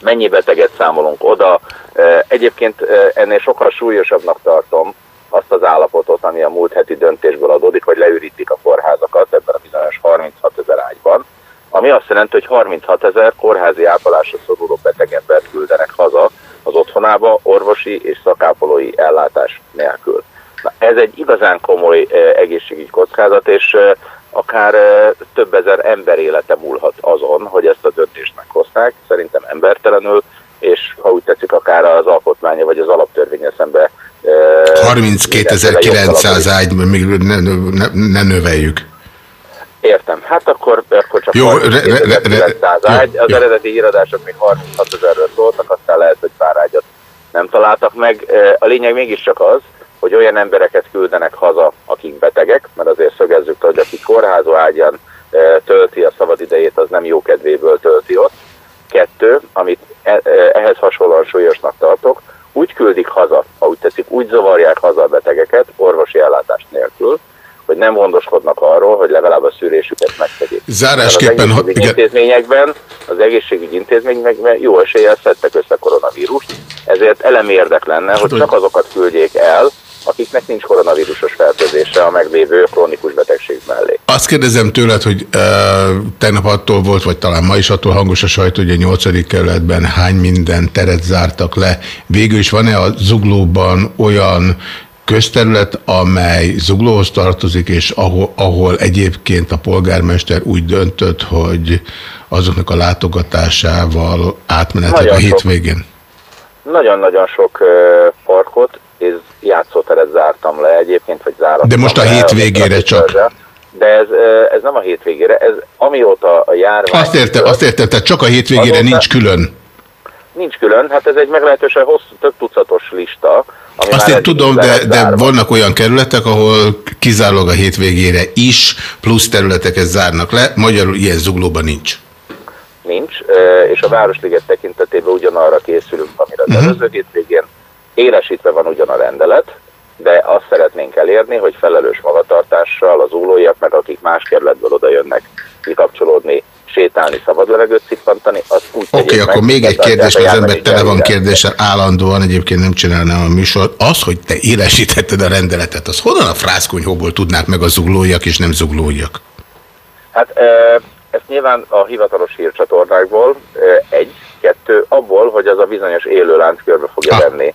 Speaker 16: mennyi beteget számolunk oda. Egyébként ennél sokkal súlyosabbnak tartom, azt az állapotot, ami a múlt heti döntésből adódik, hogy leürítik a kórházakat ebben a bizonyos 36 ezer ágyban, ami azt jelenti, hogy 36 ezer kórházi ápolásra szoruló betegembert küldenek haza az otthonába orvosi és szakápolói ellátás nélkül. Na, ez egy igazán komoly egészségügyi kockázat, és akár több ezer ember élete múlhat azon, hogy ezt a döntést meghozták, szerintem embertelenül, és ha úgy tetszik, akár az alkotmánya vagy az alaptörvénye szembe
Speaker 6: 32.900 ágy, még ne, ne, ne növeljük.
Speaker 16: Értem. Hát akkor, akkor csak jó, 32.900 ágy. Az jó. eredeti íradások még 36 ezerről szóltak, aztán lehet, hogy pár ágyat nem találtak meg. A lényeg mégiscsak az, hogy olyan embereket küldenek haza, akik betegek, mert azért szögezzük, hogy aki kórházó ágyan tölti a szabad idejét, az nem jó kedvéből tölti ott. Kettő, amit e, ehhez hasonlóan súlyosnak tartok, úgy küldik haza, ha úgy teszik, úgy zavarják haza a betegeket orvosi ellátást nélkül, hogy nem gondoskodnak arról, hogy legalább a szűrésüket megtegyék.
Speaker 6: Zárásképpen...
Speaker 16: Az egészségügyi, intézményekben, az egészségügyi intézményekben jó eséllyel szedtek össze koronavírust, ezért elemi érdek lenne, hogy csak azokat küldjék el, akiknek nincs koronavírusos fertőzése a meglévő krónikus betegség mellé.
Speaker 6: Azt kérdezem tőled, hogy uh, tegnap attól volt, vagy talán ma is attól hangos a sajtó, hogy a 8. kerületben hány minden teret zártak le. Végül is van-e a zuglóban olyan közterület, amely zuglóhoz tartozik, és ahol, ahol egyébként a polgármester úgy döntött, hogy azoknak a látogatásával átmenetek a hétvégén?
Speaker 16: Nagyon-nagyon sok uh, parkot és játszóteret zártam le egyébként, vagy zárom.
Speaker 6: De most a hétvégére csak.
Speaker 16: De ez, ez nem a hétvégére, ez amióta a járvány...
Speaker 6: Azt értem, azt értem, tehát csak a hétvégére azóta, nincs külön.
Speaker 16: Nincs külön, hát ez egy meglehetősen hosszú, több tucatos lista.
Speaker 6: Ami Azt én tudom, de, de vannak olyan kerületek, ahol kizárólag a hétvégére is, plusz területeket zárnak le, magyarul ilyen zuglóban nincs.
Speaker 16: Nincs, és a Városliget tekintetében ugyanarra készülünk, amire az uh. -huh. előző hétvégén Élesítve van ugyan a rendelet, de azt szeretnénk elérni, hogy felelős magatartással az ólóiak, meg akik más kerületből oda jönnek kikapcsolódni, sétálni, szabad levegőt szippantani, az úgy
Speaker 6: Oké, okay, akkor még egy kérdés, mert az ember tele van kérdéssel állandóan, egyébként nem csinálnám a műsor. Az, hogy te élesítetted a rendeletet, az honnan a frászkonyhóból tudnák meg a zuglóiak és nem zuglóiak?
Speaker 16: Hát ezt nyilván a hivatalos hírcsatornákból egy, kettő, abból, hogy az a bizonyos élőlánc körbe fogja ah. venni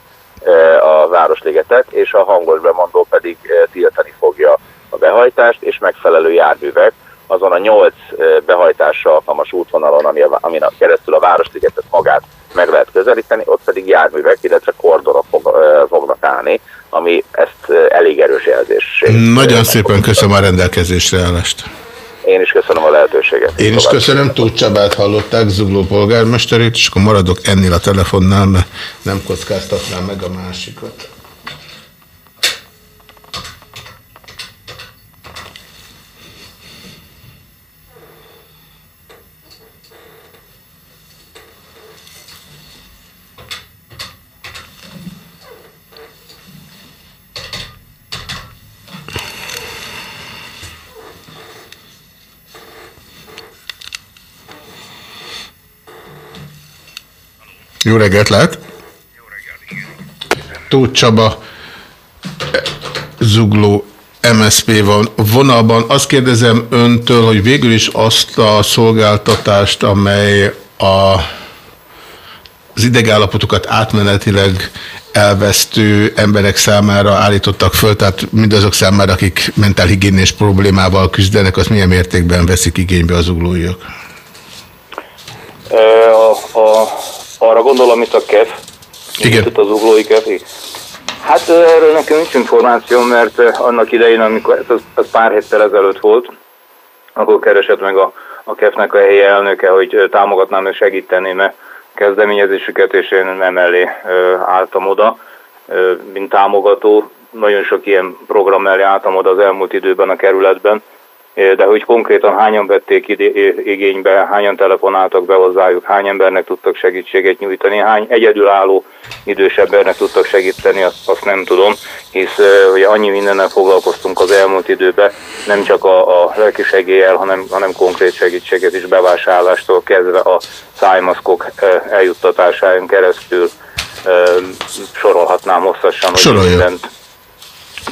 Speaker 16: a Városligetet, és a hangos bemondó pedig tiltani fogja a behajtást, és megfelelő járművek azon a nyolc behajtásra alkalmas útvonalon, ami a, amin a keresztül a Városligetet magát meg lehet közelíteni, ott pedig járművek, illetve kordonok fog, fognak állni, ami ezt elég erős jelzés.
Speaker 6: Nagyon szépen köszönöm a rendelkezésre állást.
Speaker 16: Én is köszönöm a lehetőséget.
Speaker 6: Én is köszönöm, Tóth Csabát hallották, Zugló polgármesterét, és akkor maradok ennél a telefonnál, mert nem kockáztatnám meg a másikat. Jó reggelt lehet! Tóth Csaba, Zugló MSP van vonalban. Azt kérdezem öntől, hogy végül is azt a szolgáltatást, amely a, az idegállapotokat átmenetileg elvesztő emberek számára állítottak föl, tehát mindazok számára, akik mentálhigiénés problémával küzdenek, az milyen mértékben veszik igénybe az uglóiak?
Speaker 17: A, a arra gondolom, amit a KEF,
Speaker 6: Igen.
Speaker 17: az uglói KEF. Hát erről nekem nincs információ, mert annak idején, amikor ez, az pár héttel ezelőtt volt, akkor keresett meg a, a KEF-nek a helyi elnöke, hogy támogatnám és segíteném -e kezdeményezésüket, és én emellé álltam oda, mint támogató. Nagyon sok ilyen program mellé álltam oda az elmúlt időben a kerületben, de hogy konkrétan hányan vették igénybe, hányan telefonáltak be hozzájuk, hány embernek tudtak segítséget nyújtani, hány egyedülálló idős embernek tudtak segíteni, azt, azt nem tudom, hisz hogy annyi mindennel foglalkoztunk az elmúlt időben, nem csak a, a lelkisegéllyel, hanem, hanem konkrét segítséget is bevásárlástól kezdve a szájmaszkok eljuttatásáján keresztül sorolhatnám hosszasan, hogy
Speaker 6: Sorolja.
Speaker 17: mindent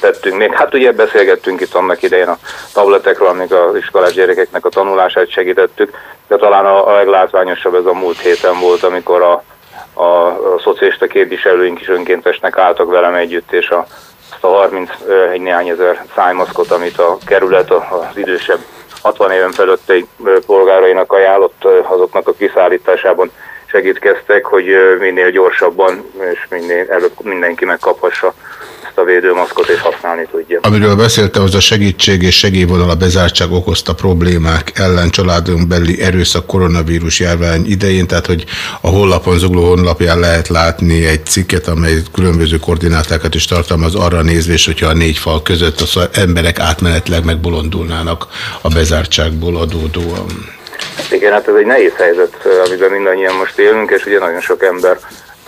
Speaker 17: tettünk még. Hát ugye beszélgettünk itt annak idején a tabletekről, amik az iskolás gyerekeknek a tanulását segítettük, de talán a, a leglátványosabb ez a múlt héten volt, amikor a, a, a szocialista képviselőink is önkéntesnek álltak velem együtt, és a, azt a 30 ö, egy néhány ezer szájmaszkot, amit a kerület az idősebb 60 éven fölötti polgárainak ajánlott, azoknak a kiszállításában segítkeztek, hogy minél gyorsabban és minél előbb mindenki megkaphassa ezt a védőmaszkot és használni tudja.
Speaker 6: Amiről beszéltem, az a segítség és segélyvonal a bezártság okozta problémák ellen családunk belüli erőszak koronavírus járvány idején, tehát hogy a honlapon, Zugló honlapján lehet látni egy cikket, amely különböző koordinátákat is tartalmaz arra nézvés, hogyha a négy fal között az emberek átmenetleg megbolondulnának a bezártságból adódóan.
Speaker 17: Igen, hát ez egy nehéz helyzet, amiben mindannyian most élünk, és ugye nagyon sok ember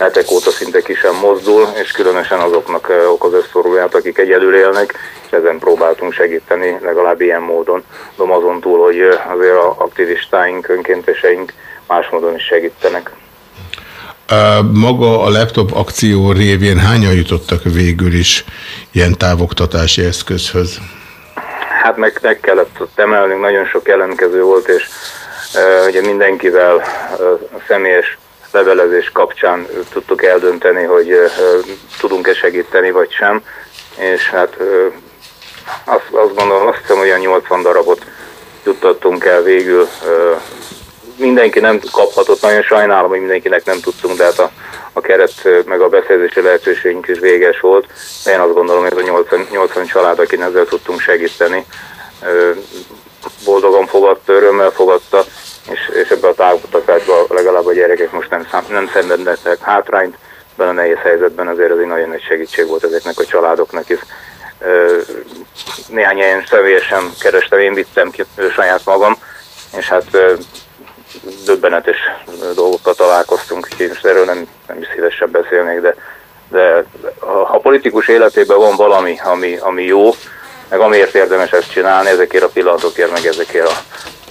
Speaker 17: hetek óta szinte ki sem mozdul, és különösen azoknak eh, okoz ez szorulát, akik egyedül élnek, és ezen próbáltunk segíteni, legalább ilyen módon. De azon túl, hogy eh, azért a aktivistáink, önkénteseink más módon is segítenek.
Speaker 6: Maga a laptop akció révén hányan jutottak végül is ilyen távoktatási eszközhöz?
Speaker 17: Hát meg, meg kellett emelnünk, nagyon sok jelentkező volt, és ugye mindenkivel személyes levelezés kapcsán tudtuk eldönteni, hogy tudunk-e segíteni, vagy sem. És hát azt, azt gondolom, azt hiszem, olyan 80 darabot juttattunk el végül. Mindenki nem kaphatott, nagyon sajnálom, hogy mindenkinek nem tudtunk, de hát a, a keret meg a beszerzési lehetőségünk is véges volt. Én azt gondolom, hogy ez a 80, 80 család, akin ezzel tudtunk segíteni, boldogan fogadta, örömmel fogadta, és, és ebbe a távogatásban legalább a gyerekek most nem, szám, nem szenvednek hátrányt, ebben a nehéz helyzetben azért ez egy nagyon nagy segítség volt ezeknek a családoknak is. Néhány helyen személyesen kerestem, én vittem ki saját magam, és hát döbbenetes dolgokkal találkoztunk, úgyhogy most erről nem, nem is szívesen beszélnék, de, de ha a politikus életében van valami, ami, ami jó, meg amiért érdemes ezt csinálni, ezekért a pillanatokért, meg ezekért a,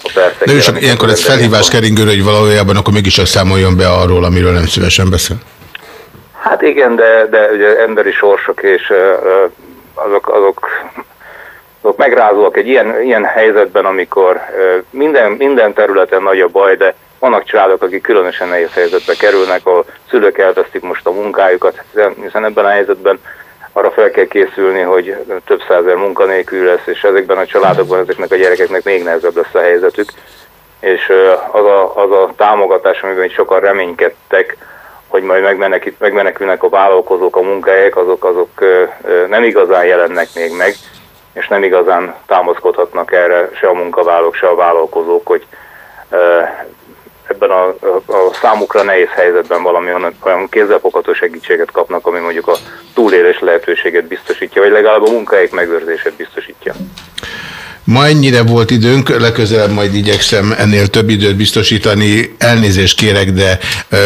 Speaker 17: a percekért.
Speaker 6: De ő csak ilyenkor ez felhívás keringőre, hogy valójában akkor mégis azt számoljon be arról, amiről nem szívesen beszél.
Speaker 17: Hát igen, de, de ugye emberi sorsok és azok, azok, azok megrázóak egy ilyen, ilyen helyzetben, amikor minden, minden területen nagy a baj, de vannak családok, akik különösen nehéz helyzetbe kerülnek, ahol szülők elvesztik most a munkájukat, hiszen ebben a helyzetben arra fel kell készülni, hogy több százer munkanélkül lesz, és ezekben a családokban ezeknek a gyerekeknek még nehezebb lesz a helyzetük. És az a, az a támogatás, amiben sokan reménykedtek, hogy majd megmenekít, megmenekülnek a vállalkozók, a munkahelyek, azok, azok nem igazán jelennek még meg, és nem igazán támaszkodhatnak erre se a munkavállalók, se a vállalkozók, hogy ebben a, a, számukra nehéz helyzetben valami olyan, olyan kézzelfogható segítséget kapnak, ami mondjuk a túlélés lehetőséget biztosítja, vagy legalább a munkahelyek megőrzését biztosítja.
Speaker 6: Ma ennyire volt időnk, legközelebb majd igyekszem ennél több időt biztosítani. Elnézést kérek, de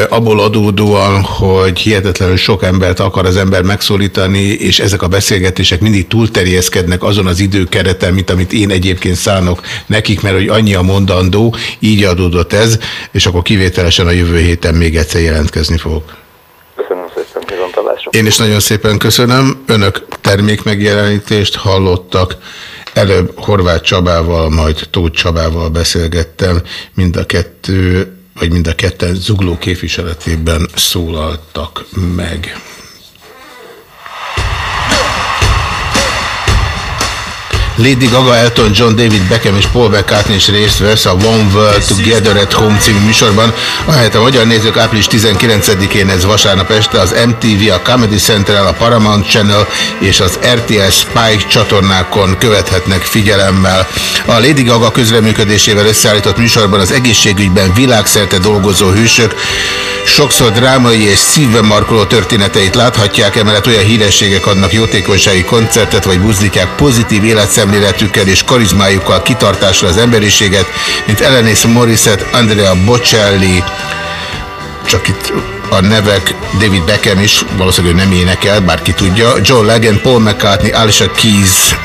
Speaker 6: abból adódóan, hogy hihetetlenül sok embert akar az ember megszólítani, és ezek a beszélgetések mindig túlterjeszkednek azon az időkereten, mint amit én egyébként szánok nekik, mert hogy annyi a mondandó, így adódott ez, és akkor kivételesen a jövő héten még egyszer jelentkezni fogok.
Speaker 17: Köszönöm szépen, viszontlátásra.
Speaker 6: Én is nagyon szépen köszönöm. Önök termékmegjelenítést hallottak. Előbb Horváth Csabával, majd Tóth Csabával beszélgettem. Mind a kettő, vagy mind a ketten zugló képviseletében szólaltak meg. Lady Gaga, Elton John, David Beckham és Paul McCartney is részt vesz a One World Together at Home című műsorban, ahelyett a magyar nézők április 19-én ez vasárnap este az MTV, a Comedy Central, a Paramount Channel és az RTS Spike csatornákon követhetnek figyelemmel. A Lady Gaga közreműködésével összeállított műsorban az egészségügyben világszerte dolgozó hősök sokszor drámai és szívbe markoló történeteit láthatják, emellett olyan hírességek adnak jótékonysági koncertet, vagy buzdítják pozitív életszem életszemléletükkel és karizmájukkal kitartásra az emberiséget, mint Elenis Morissette, Andrea Bocelli, csak itt a nevek David Beckham is, valószínűleg nem énekel, bárki tudja, John Legend, Paul McCartney, Alicia Keys,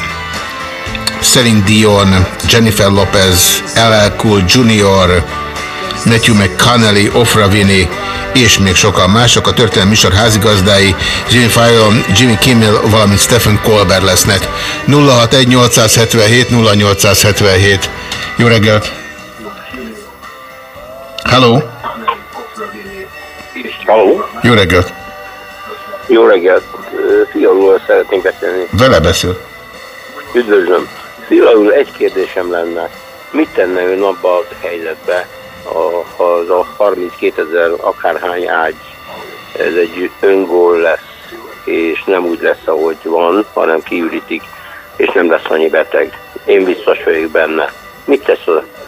Speaker 6: Celine Dion, Jennifer Lopez, LL Cool Jr., Matthew McConnelly, Ofra Winnie és még sokan mások. A történelmi műsor házigazdái Jimmy Fallon, Jimmy Kimmel, valamint Stephen Colbert lesznek. 061 877 0877. Jó reggelt! Hello!
Speaker 18: Halló?
Speaker 6: Jó reggelt!
Speaker 18: Jó reggelt! Fialul szeretnénk beszélni.
Speaker 6: Vele beszél.
Speaker 18: Üdvözlöm. Fialul egy kérdésem lenne. Mit tenne ön abba a helyzetbe, a, az a 32 ezer akárhány ágy, ez egy öngól lesz, és nem úgy lesz, ahogy van, hanem kiürítik, és nem lesz annyi beteg. Én biztos vagyok benne. Mit tesz az?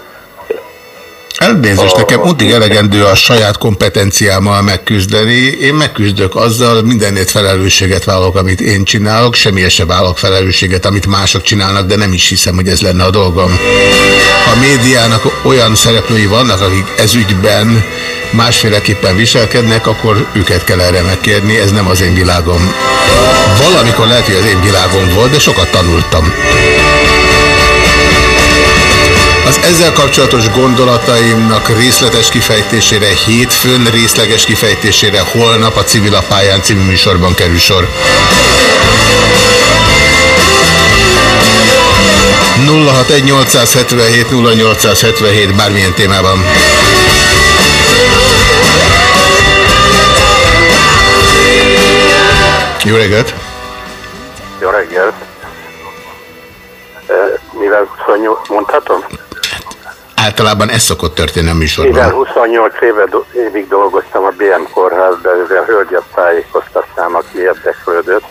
Speaker 6: Elnézést, nekem útig elegendő a saját kompetenciámmal megküzdeni. Én megküzdök azzal, mindenért felelősséget vállalok, amit én csinálok, semmi se vállalok felelősséget, amit mások csinálnak, de nem is hiszem, hogy ez lenne a dolgom. A médiának olyan szereplői vannak, akik ez ügyben másféleképpen viselkednek, akkor őket kell erre megkérni, ez nem az én világom. Valamikor lehet, hogy az én világom volt, de sokat tanultam. Ezzel kapcsolatos gondolataimnak részletes kifejtésére hétfőn, részleges kifejtésére holnap a Civil a pályán című műsorban kerül sor. 061 0877 bármilyen témában. Jó reggelt!
Speaker 18: Jó reggelt! Mivel 28, mondhatom?
Speaker 6: Általában ez szokott történni a műsorban.
Speaker 18: 28 éve, évig dolgoztam a BM kórházban, ezzel hölgyet tájékoztattam, aki érdeklődött,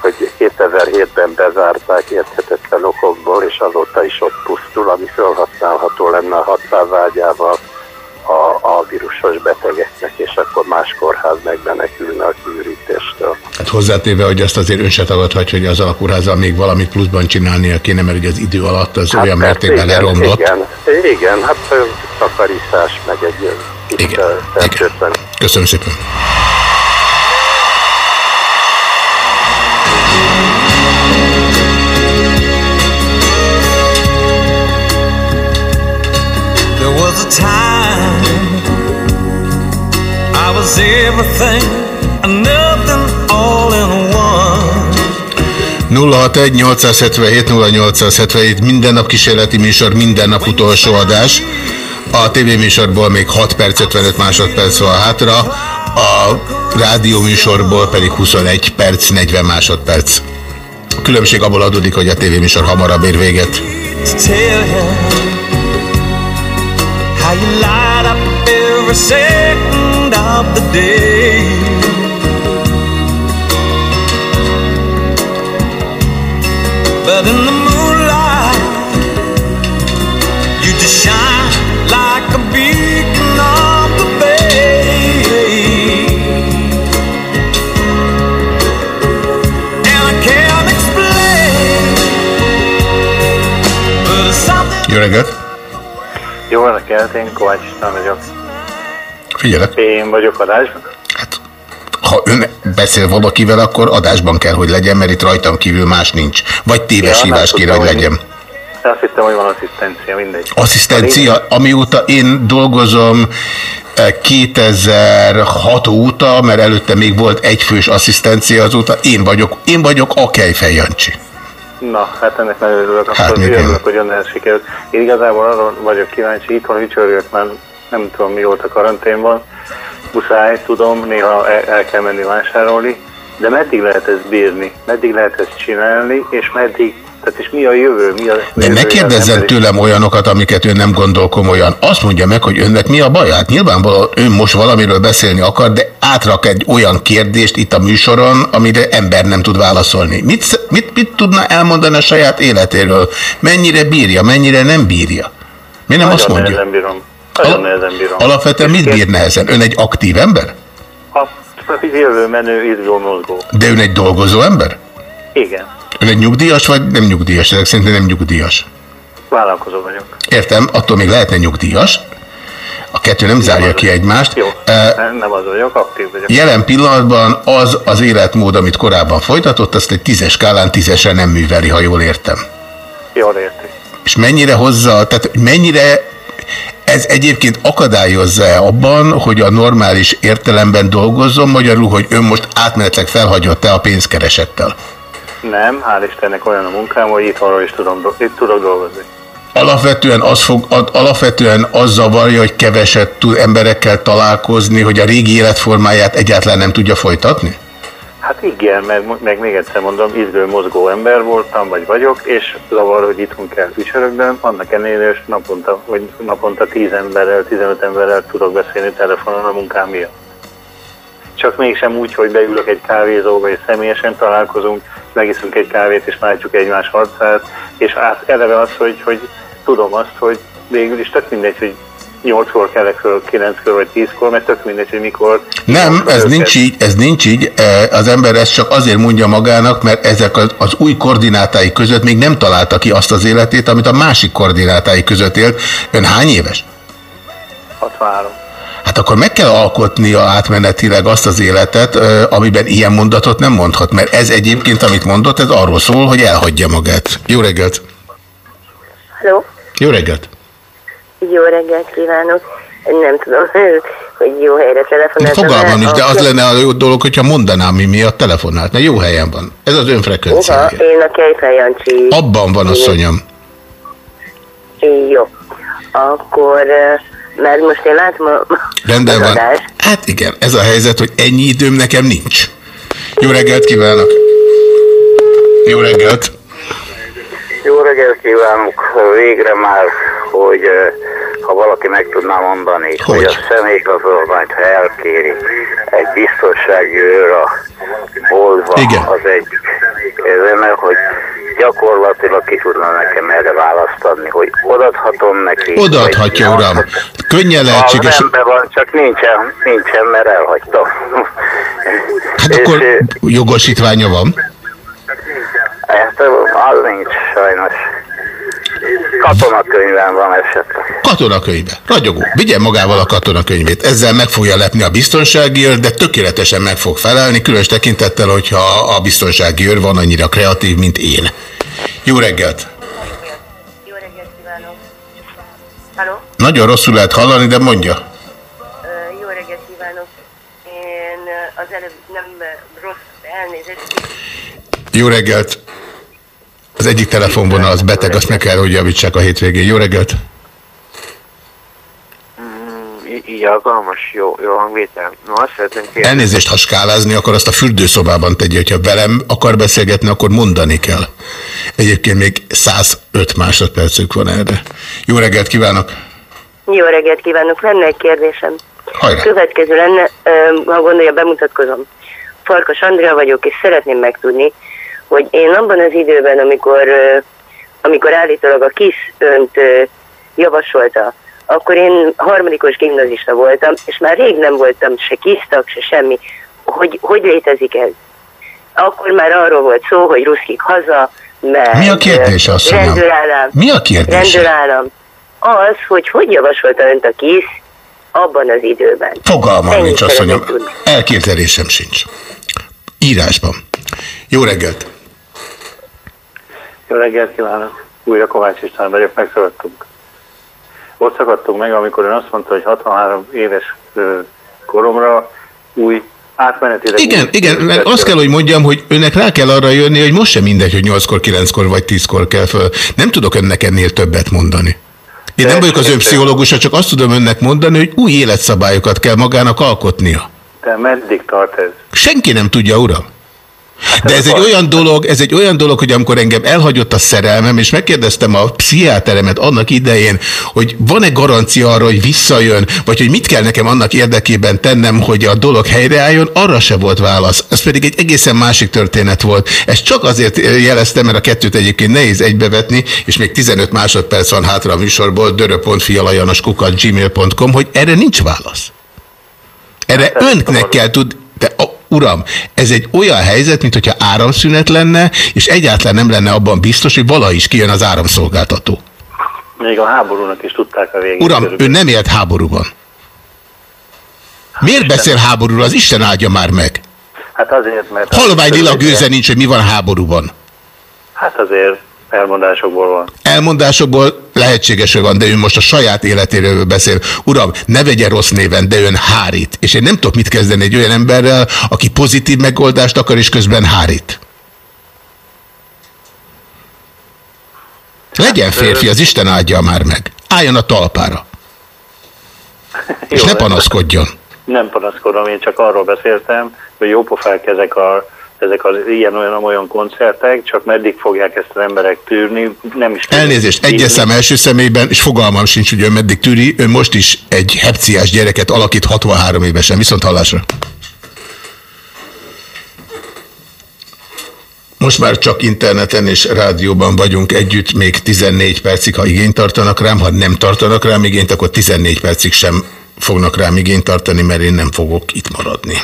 Speaker 18: hogy 2007-ben bezárták érthetetlen okokból, és azóta is ott pusztul, ami felhasználható lenne a 600 ágyával a, a vírusos betegeknek, és akkor más kórház megmenekülne a kiürítéstől.
Speaker 6: Hát hozzátéve, hogy azt azért ön se tagadhatja, hogy az alakúrházzal még valamit pluszban csinálnia kéne, mert ugye az idő alatt az olyan mértékben
Speaker 18: igen,
Speaker 6: leromlott.
Speaker 18: Igen, igen, hát takarítás, meg egy ö, fertőtlen.
Speaker 6: Köszönöm szépen.
Speaker 19: There was a time was everything and nothing all in one.
Speaker 6: 061-877-0877 minden nap kísérleti műsor, minden nap utolsó adás. A tévéműsorból még 6 perc 55 másodperc van hátra, a rádióműsorból pedig 21 perc 40 másodperc. A különbség abból adódik, hogy a tévéműsor hamarabb ér véget.
Speaker 19: tell how you light up every of the day. But in the moonlight, you just shine like a beacon on the bay. And I can't explain, but it's something.
Speaker 6: Jó reggelt!
Speaker 20: Jó reggelt, én Kovács István vagyok.
Speaker 6: Figyelek.
Speaker 20: Én vagyok adásban.
Speaker 6: Ha ön beszél valakivel, akkor adásban kell, hogy legyen, mert itt rajtam kívül más nincs. Vagy téves
Speaker 20: Ja,
Speaker 6: hívás kéne,
Speaker 20: tudtam,
Speaker 6: hogy
Speaker 20: hogy-
Speaker 6: legyen.
Speaker 20: Azt hittem, hogy van asszisztencia, mindegy.
Speaker 6: Asszisztencia, amióta én dolgozom eh, 2006 óta, mert előtte még volt egyfős asszisztencia, azóta én vagyok, én vagyok a Kejfej Jancsi.
Speaker 20: Na, hát ennek nagyon örülök,
Speaker 6: Hát,
Speaker 20: akkor örülök, hogy önnel sikerült. Én igazából arra vagyok kíváncsi, itthon ücsörgök, mert nem tudom mióta karanténban. Muszáj, tudom, néha el, el kell menni vásárolni, de meddig lehet ezt bírni? Meddig lehet ezt csinálni, és meddig, tehát és mi a jövő? Mi a,
Speaker 6: De ne kérdezzen tőlem olyanokat, amiket ön nem gondol komolyan. Azt mondja meg, hogy önnek mi a baj. Hát nyilvánvalóan ön most valamiről beszélni akar, de átrak egy olyan kérdést itt a műsoron, amire ember nem tud válaszolni. Mit, mit, mit tudna elmondani a saját életéről? Mennyire bírja, mennyire nem bírja? Mi nem
Speaker 20: Nagyon
Speaker 6: azt mondja?
Speaker 20: nehezen bírom. Nagyon nehezen bírom.
Speaker 6: Alapvetően mit bír nehezen? Ön egy aktív ember?
Speaker 20: A jövő menő izgó.
Speaker 6: De ön egy dolgozó ember?
Speaker 20: Igen.
Speaker 6: Ön egy nyugdíjas, vagy nem nyugdíjas? Ezek szerint nem nyugdíjas.
Speaker 20: Vállalkozó vagyok.
Speaker 6: Értem, attól még lehetne nyugdíjas. A kettő nem zárja ki egymást.
Speaker 20: Jó, nem, nem az vagyok, aktív vagyok.
Speaker 6: Jelen pillanatban az az életmód, amit korábban folytatott, azt egy tízes skálán tízesre nem műveli, ha jól értem.
Speaker 20: Jól érti.
Speaker 6: És mennyire hozza, tehát mennyire ez egyébként akadályozza-e abban, hogy a normális értelemben dolgozzon, magyarul, hogy ön most átmenetleg felhagyott-e a pénzkeresettel?
Speaker 20: Nem, hál' Istennek olyan a munkám, hogy itthonról is tudom, do- itt tudok dolgozni.
Speaker 6: Alapvetően az, fog, alapvetően az zavarja, hogy keveset tud emberekkel találkozni, hogy a régi életformáját egyáltalán nem tudja folytatni?
Speaker 20: Hát igen, meg, meg még egyszer mondom, izgő mozgó ember voltam, vagy vagyok, és zavar, hogy itthon kell ücsörögdön, annak ellenére, és naponta, vagy naponta 10 emberrel, 15 emberrel tudok beszélni telefonon a munkám miatt. Csak mégsem úgy, hogy beülök egy kávézóba, és személyesen találkozunk, megiszunk egy kávét, és látjuk egymás arcát, és át, eleve az, hogy, hogy tudom azt, hogy végül is tök mindegy, hogy 8-kor kelek föl, 9-kor vagy 10-kor, mert tök mindegy, hogy mikor.
Speaker 6: Nem, ez nincs így, ez nincs így. Eh, Az ember ezt csak azért mondja magának, mert ezek az, az új koordinátái között még nem találta ki azt az életét, amit a másik koordinátái között élt. Ön hány éves?
Speaker 20: 63.
Speaker 6: Hát akkor meg kell alkotnia átmenetileg azt az életet, amiben ilyen mondatot nem mondhat, mert ez egyébként, amit mondott, ez arról szól, hogy elhagyja magát. Jó reggelt!
Speaker 21: Halló,
Speaker 6: Jó reggelt!
Speaker 21: Jó reggelt kívánok. Nem tudom, hogy jó helyre telefonáltam.
Speaker 6: Fogalmam is,
Speaker 21: A-
Speaker 6: de az lenne a jó dolog, hogyha mondanám, mi miatt telefonált, mert jó helyen van. Ez az önfrekvenciája.
Speaker 21: én a Kejfel Jancsi.
Speaker 6: Abban van, asszonyom.
Speaker 21: Jó. Akkor, eh, mert most én látom a,
Speaker 6: Rendben van. Hát igen, ez a helyzet, hogy ennyi időm nekem nincs. Jó reggelt kívánok! Jó reggelt!
Speaker 2: Jó reggelt kívánok! Végre már, hogy ha valaki meg tudná mondani, hogy, hogy a személyigazolványt, ha elkéri egy biztonsági őr a boltba,
Speaker 6: Igen.
Speaker 2: az egy ezeme, hogy gyakorlatilag ki tudna nekem erre választ adni, hogy odaadhatom neki.
Speaker 6: Odaadhatja, uram. Könnyen lehetséges.
Speaker 2: rendben van, csak nincsen, nincsen, mert elhagytam.
Speaker 6: Hát akkor jogosítványa van.
Speaker 2: Hát az nincs sajnos. Katonakönyvben van esetleg.
Speaker 6: Katonakönyve. Ragyogó. Vigyen magával a katonakönyvét. Ezzel meg fogja lepni a biztonsági őr, de tökéletesen meg fog felelni, különös tekintettel, hogyha a biztonsági őr van annyira kreatív, mint én. Jó reggelt!
Speaker 21: Halló,
Speaker 6: Nagyon rosszul lehet hallani, de mondja.
Speaker 21: jó reggelt kívánok. Én az előbb nem rossz elnézést.
Speaker 6: Jó reggelt! Az egyik telefonvonal az beteg, azt meg kell, hogy javítsák a hétvégén. Jó reggelt!
Speaker 22: Így alkalmas, jó, jó hangvétel. No, azt szeretném kérdezni.
Speaker 6: Elnézést, ha skálázni akar, azt a fürdőszobában tegye, hogyha velem akar beszélgetni, akkor mondani kell. Egyébként még 105 másodpercük van erre. Jó reggelt kívánok!
Speaker 21: Jó reggelt kívánok, lenne egy kérdésem.
Speaker 6: Hajrá.
Speaker 21: Következő lenne, ha gondolja, bemutatkozom. Farkas Andrea vagyok, és szeretném megtudni, hogy én abban az időben, amikor, amikor állítólag a KISZ önt javasolta, akkor én harmadikos gimnazista voltam, és már rég nem voltam se kisztag, se semmi. Hogy, hogy létezik ez? Akkor már arról volt szó, hogy ruszkik haza, meg
Speaker 6: Mi a kérdése,
Speaker 21: ö,
Speaker 6: asszonyom?
Speaker 21: rendőrállam.
Speaker 6: Mi a kérdése?
Speaker 21: Rendőrállam. Az, hogy hogy javasolta önt a KISZ abban az időben.
Speaker 6: Fogalmam
Speaker 21: Ennyit
Speaker 6: nincs, asszonyom. Elképzelésem sincs. Írásban. Jó reggelt!
Speaker 20: Jó reggelt kívánok! Újra Kovács István vagyok, megszaladtunk. Ott szakadtunk meg, amikor ön azt mondta, hogy 63 éves koromra új átmenetileg...
Speaker 6: Igen,
Speaker 20: új-
Speaker 6: igen, mert azt kell, hogy mondjam, hogy önnek rá kell arra jönni, hogy most sem mindegy, hogy 8-kor, 9-kor vagy 10-kor kell föl. Nem tudok önnek ennél többet mondani. Én nem vagyok az ön pszichológusa, csak azt tudom önnek mondani, hogy új életszabályokat kell magának alkotnia.
Speaker 20: De meddig tart ez?
Speaker 6: Senki nem tudja, uram. De ez egy olyan dolog, ez egy olyan dolog, hogy amikor engem elhagyott a szerelmem, és megkérdeztem a pszichiáteremet annak idején, hogy van-e garancia arra, hogy visszajön, vagy hogy mit kell nekem annak érdekében tennem, hogy a dolog helyreálljon, arra se volt válasz. Ez pedig egy egészen másik történet volt. Ezt csak azért jeleztem, mert a kettőt egyébként nehéz egybevetni, és még 15 másodperc van hátra a műsorból, dörö.fialajanoskukat gmail.com, hogy erre nincs válasz. Erre önknek kell tud, Uram, ez egy olyan helyzet, mint hogyha áramszünet lenne, és egyáltalán nem lenne abban biztos, hogy vala is kijön az áramszolgáltató.
Speaker 20: Még a háborúnak is tudták a végét.
Speaker 6: Uram, ő nem élt háborúban. Miért beszél háborúról? Az Isten áldja már meg.
Speaker 20: Hát azért, mert...
Speaker 6: Halvány lila gőze nincs, hogy mi van háborúban.
Speaker 20: Hát azért elmondásokból van.
Speaker 6: Elmondásokból lehetséges, hogy van, de ő most a saját életéről beszél. Uram, ne vegye rossz néven, de ön hárít. És én nem tudok mit kezdeni egy olyan emberrel, aki pozitív megoldást akar, és közben hárít. Legyen férfi, az Isten áldja már meg. Álljon a talpára. És ne panaszkodjon.
Speaker 20: Nem panaszkodom, én csak arról beszéltem, hogy jópofák ezek a ezek az ilyen-olyan-olyan koncertek, csak meddig fogják ezt az emberek tűrni, nem is...
Speaker 6: Elnézést, egyes szem első személyben, és fogalmam sincs, hogy ön meddig tűri, ön most is egy hepciás gyereket alakít 63 évesen, viszont hallásra. Most már csak interneten és rádióban vagyunk együtt, még 14 percig, ha igényt tartanak rám, ha nem tartanak rám igényt, akkor 14 percig sem fognak rám igényt tartani, mert én nem fogok itt maradni.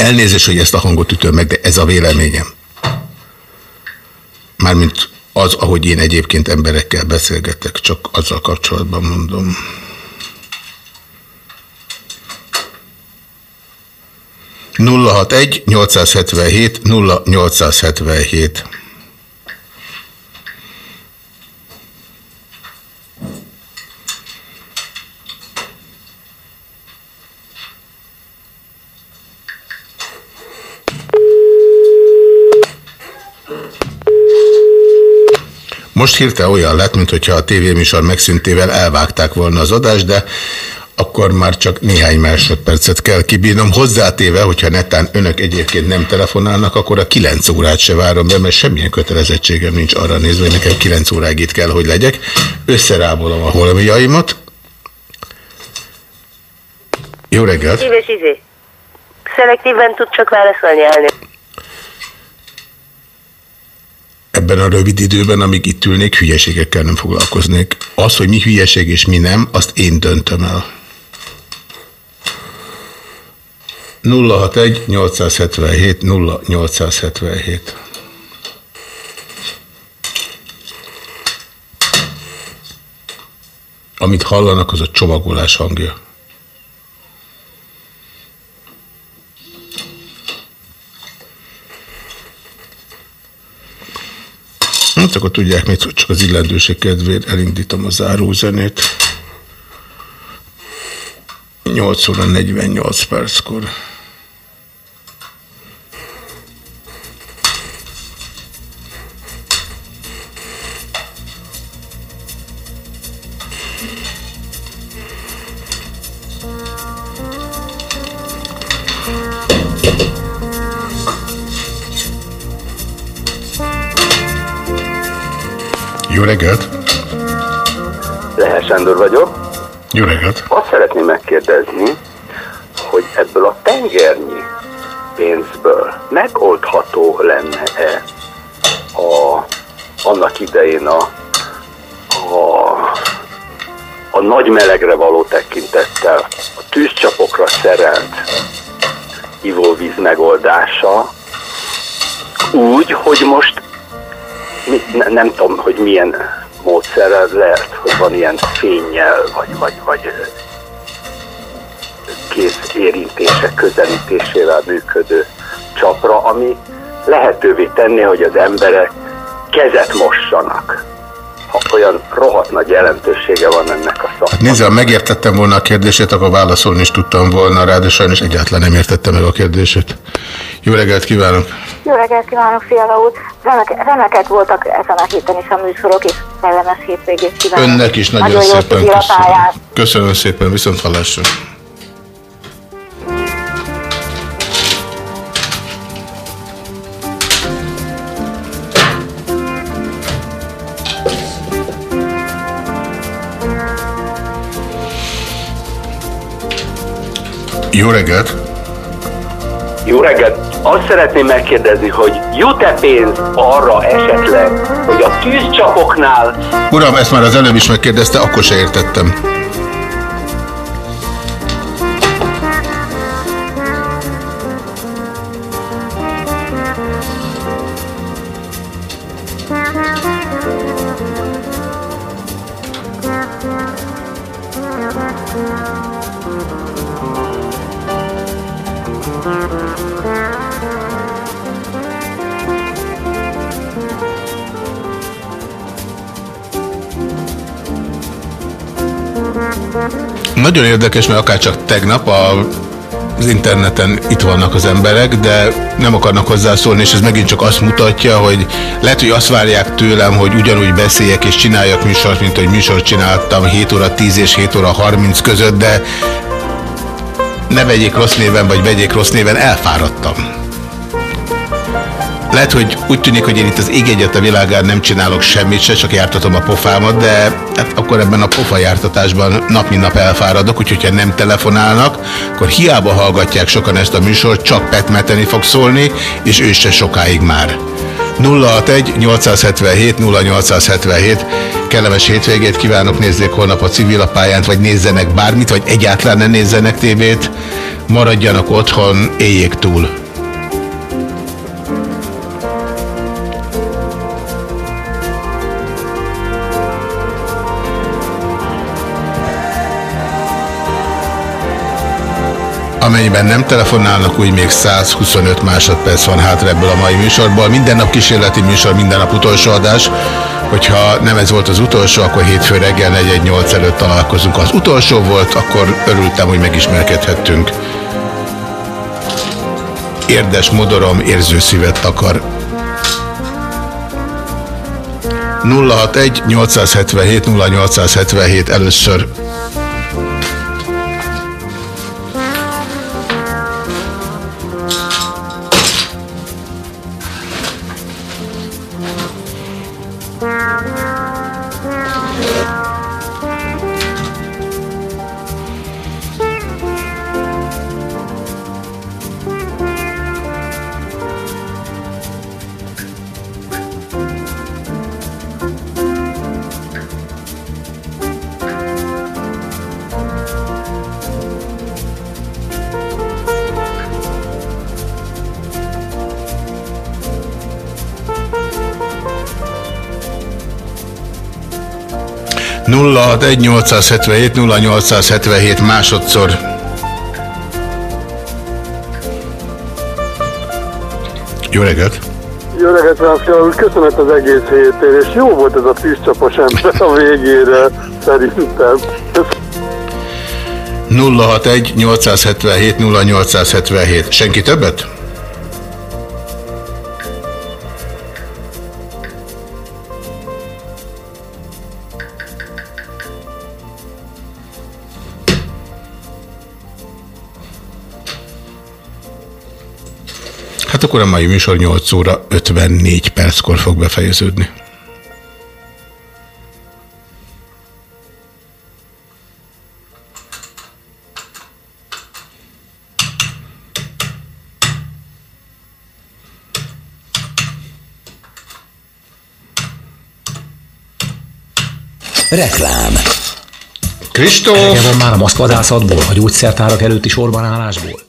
Speaker 6: Elnézést, hogy ezt a hangot ütöm meg, de ez a véleményem. Mármint az, ahogy én egyébként emberekkel beszélgetek, csak azzal kapcsolatban mondom. nulla hat egy 877 0877 Most hirtelen olyan lett, mintha a tévéműsor megszüntével elvágták volna az adást, de akkor már csak néhány másodpercet kell kibírnom. Hozzátéve, hogyha netán önök egyébként nem telefonálnak, akkor a 9 órát se várom be, mert semmilyen kötelezettségem nincs arra nézve, hogy nekem 9 óráig itt kell, hogy legyek. Összerábolom a holmiaimat. Jó reggelt!
Speaker 21: Éves izé. Szelektíven tud csak válaszolni elnök.
Speaker 6: Ebben a rövid időben, amíg itt ülnék, hülyeségekkel nem foglalkoznék. Az, hogy mi hülyeség és mi nem, azt én döntöm el. 061 877 0877 Amit hallanak, az a csomagolás hangja. Hát akkor tudják mit, hogy csak az illendőség kedvéért elindítom a zárózenét. 8 óra 48 perckor. Reggelt!
Speaker 14: Lehel Sándor vagyok.
Speaker 6: Jó reggelt!
Speaker 14: Azt szeretném megkérdezni, hogy ebből a tengernyi pénzből megoldható lenne-e a, annak idején a, a, a nagy melegre való tekintettel a tűzcsapokra szerelt ivóvíz megoldása úgy, hogy most ne, nem tudom, hogy milyen módszerrel lehet, hogy van ilyen fényjel, vagy, vagy, vagy kéz érintése, közelítésével működő csapra, ami lehetővé tenni, hogy az emberek kezet mossanak. Ha olyan rohadt nagy jelentősége van ennek a szakmának.
Speaker 6: Hát nézze, ha megértettem volna a kérdését, akkor válaszolni is tudtam volna rá, de sajnos egyáltalán nem értettem meg a kérdését. Jó reggelt kívánok!
Speaker 23: Jó reggelt kívánok, Fiala úr! Remek, remekek voltak ezen a héten is a műsorok, és kellemes hétvégét kívánok.
Speaker 6: Önnek is nagyon,
Speaker 23: nagyon
Speaker 6: szépen köszönöm.
Speaker 23: Köszönöm
Speaker 6: szépen, viszont hallásra. Jó reggelt!
Speaker 14: Jó reggelt! Azt szeretném megkérdezni, hogy jut-e pénz arra esetleg, hogy a tűzcsapoknál
Speaker 6: Uram, ezt már az előbb is megkérdezte, akkor se értettem. Nagyon érdekes, mert akár csak tegnap a az interneten itt vannak az emberek, de nem akarnak hozzászólni, és ez megint csak azt mutatja, hogy lehet, hogy azt várják tőlem, hogy ugyanúgy beszéljek és csináljak műsort, mint hogy műsort csináltam 7 óra 10 és 7 óra 30 között, de ne vegyék rossz néven, vagy vegyék rossz néven, elfáradtam. Lehet, hogy úgy tűnik, hogy én itt az ég egyet a világán nem csinálok semmit se, csak jártatom a pofámat, de hát akkor ebben a pofa jártatásban nap mint nap elfáradok, úgyhogy ha nem telefonálnak, akkor hiába hallgatják sokan ezt a műsort, csak petmeteni fog szólni, és ő se sokáig már. 061 877 0877 Kellemes hétvégét kívánok, nézzék holnap a civilapályánt, vagy nézzenek bármit, vagy egyáltalán ne nézzenek tévét. Maradjanak otthon, éljék túl. Amennyiben nem telefonálnak, úgy még 125 másodperc van hátra ebből a mai műsorból. Minden nap kísérleti műsor, minden nap utolsó adás. Hogyha nem ez volt az utolsó, akkor hétfő reggel 418 előtt találkozunk. Ha az utolsó volt, akkor örültem, hogy megismerkedhettünk. Érdes modorom érző szívet akar. 061 877 0877 először. Nulla 877 0877 másodszor. Jó reggelt!
Speaker 24: Jó reggelt, Ráfja úr, köszönet az egész hétért, és jó volt ez a tűzcsapos ember a végére, szerintem.
Speaker 6: 061 877 0877. Senki többet? Akkor a mai műsor 8 óra 54 perckor fog befejeződni.
Speaker 25: Reklám.
Speaker 6: Kristóf!
Speaker 25: Elege van már a maszkvadászatból, a gyógyszertárak előtti sorban állásból.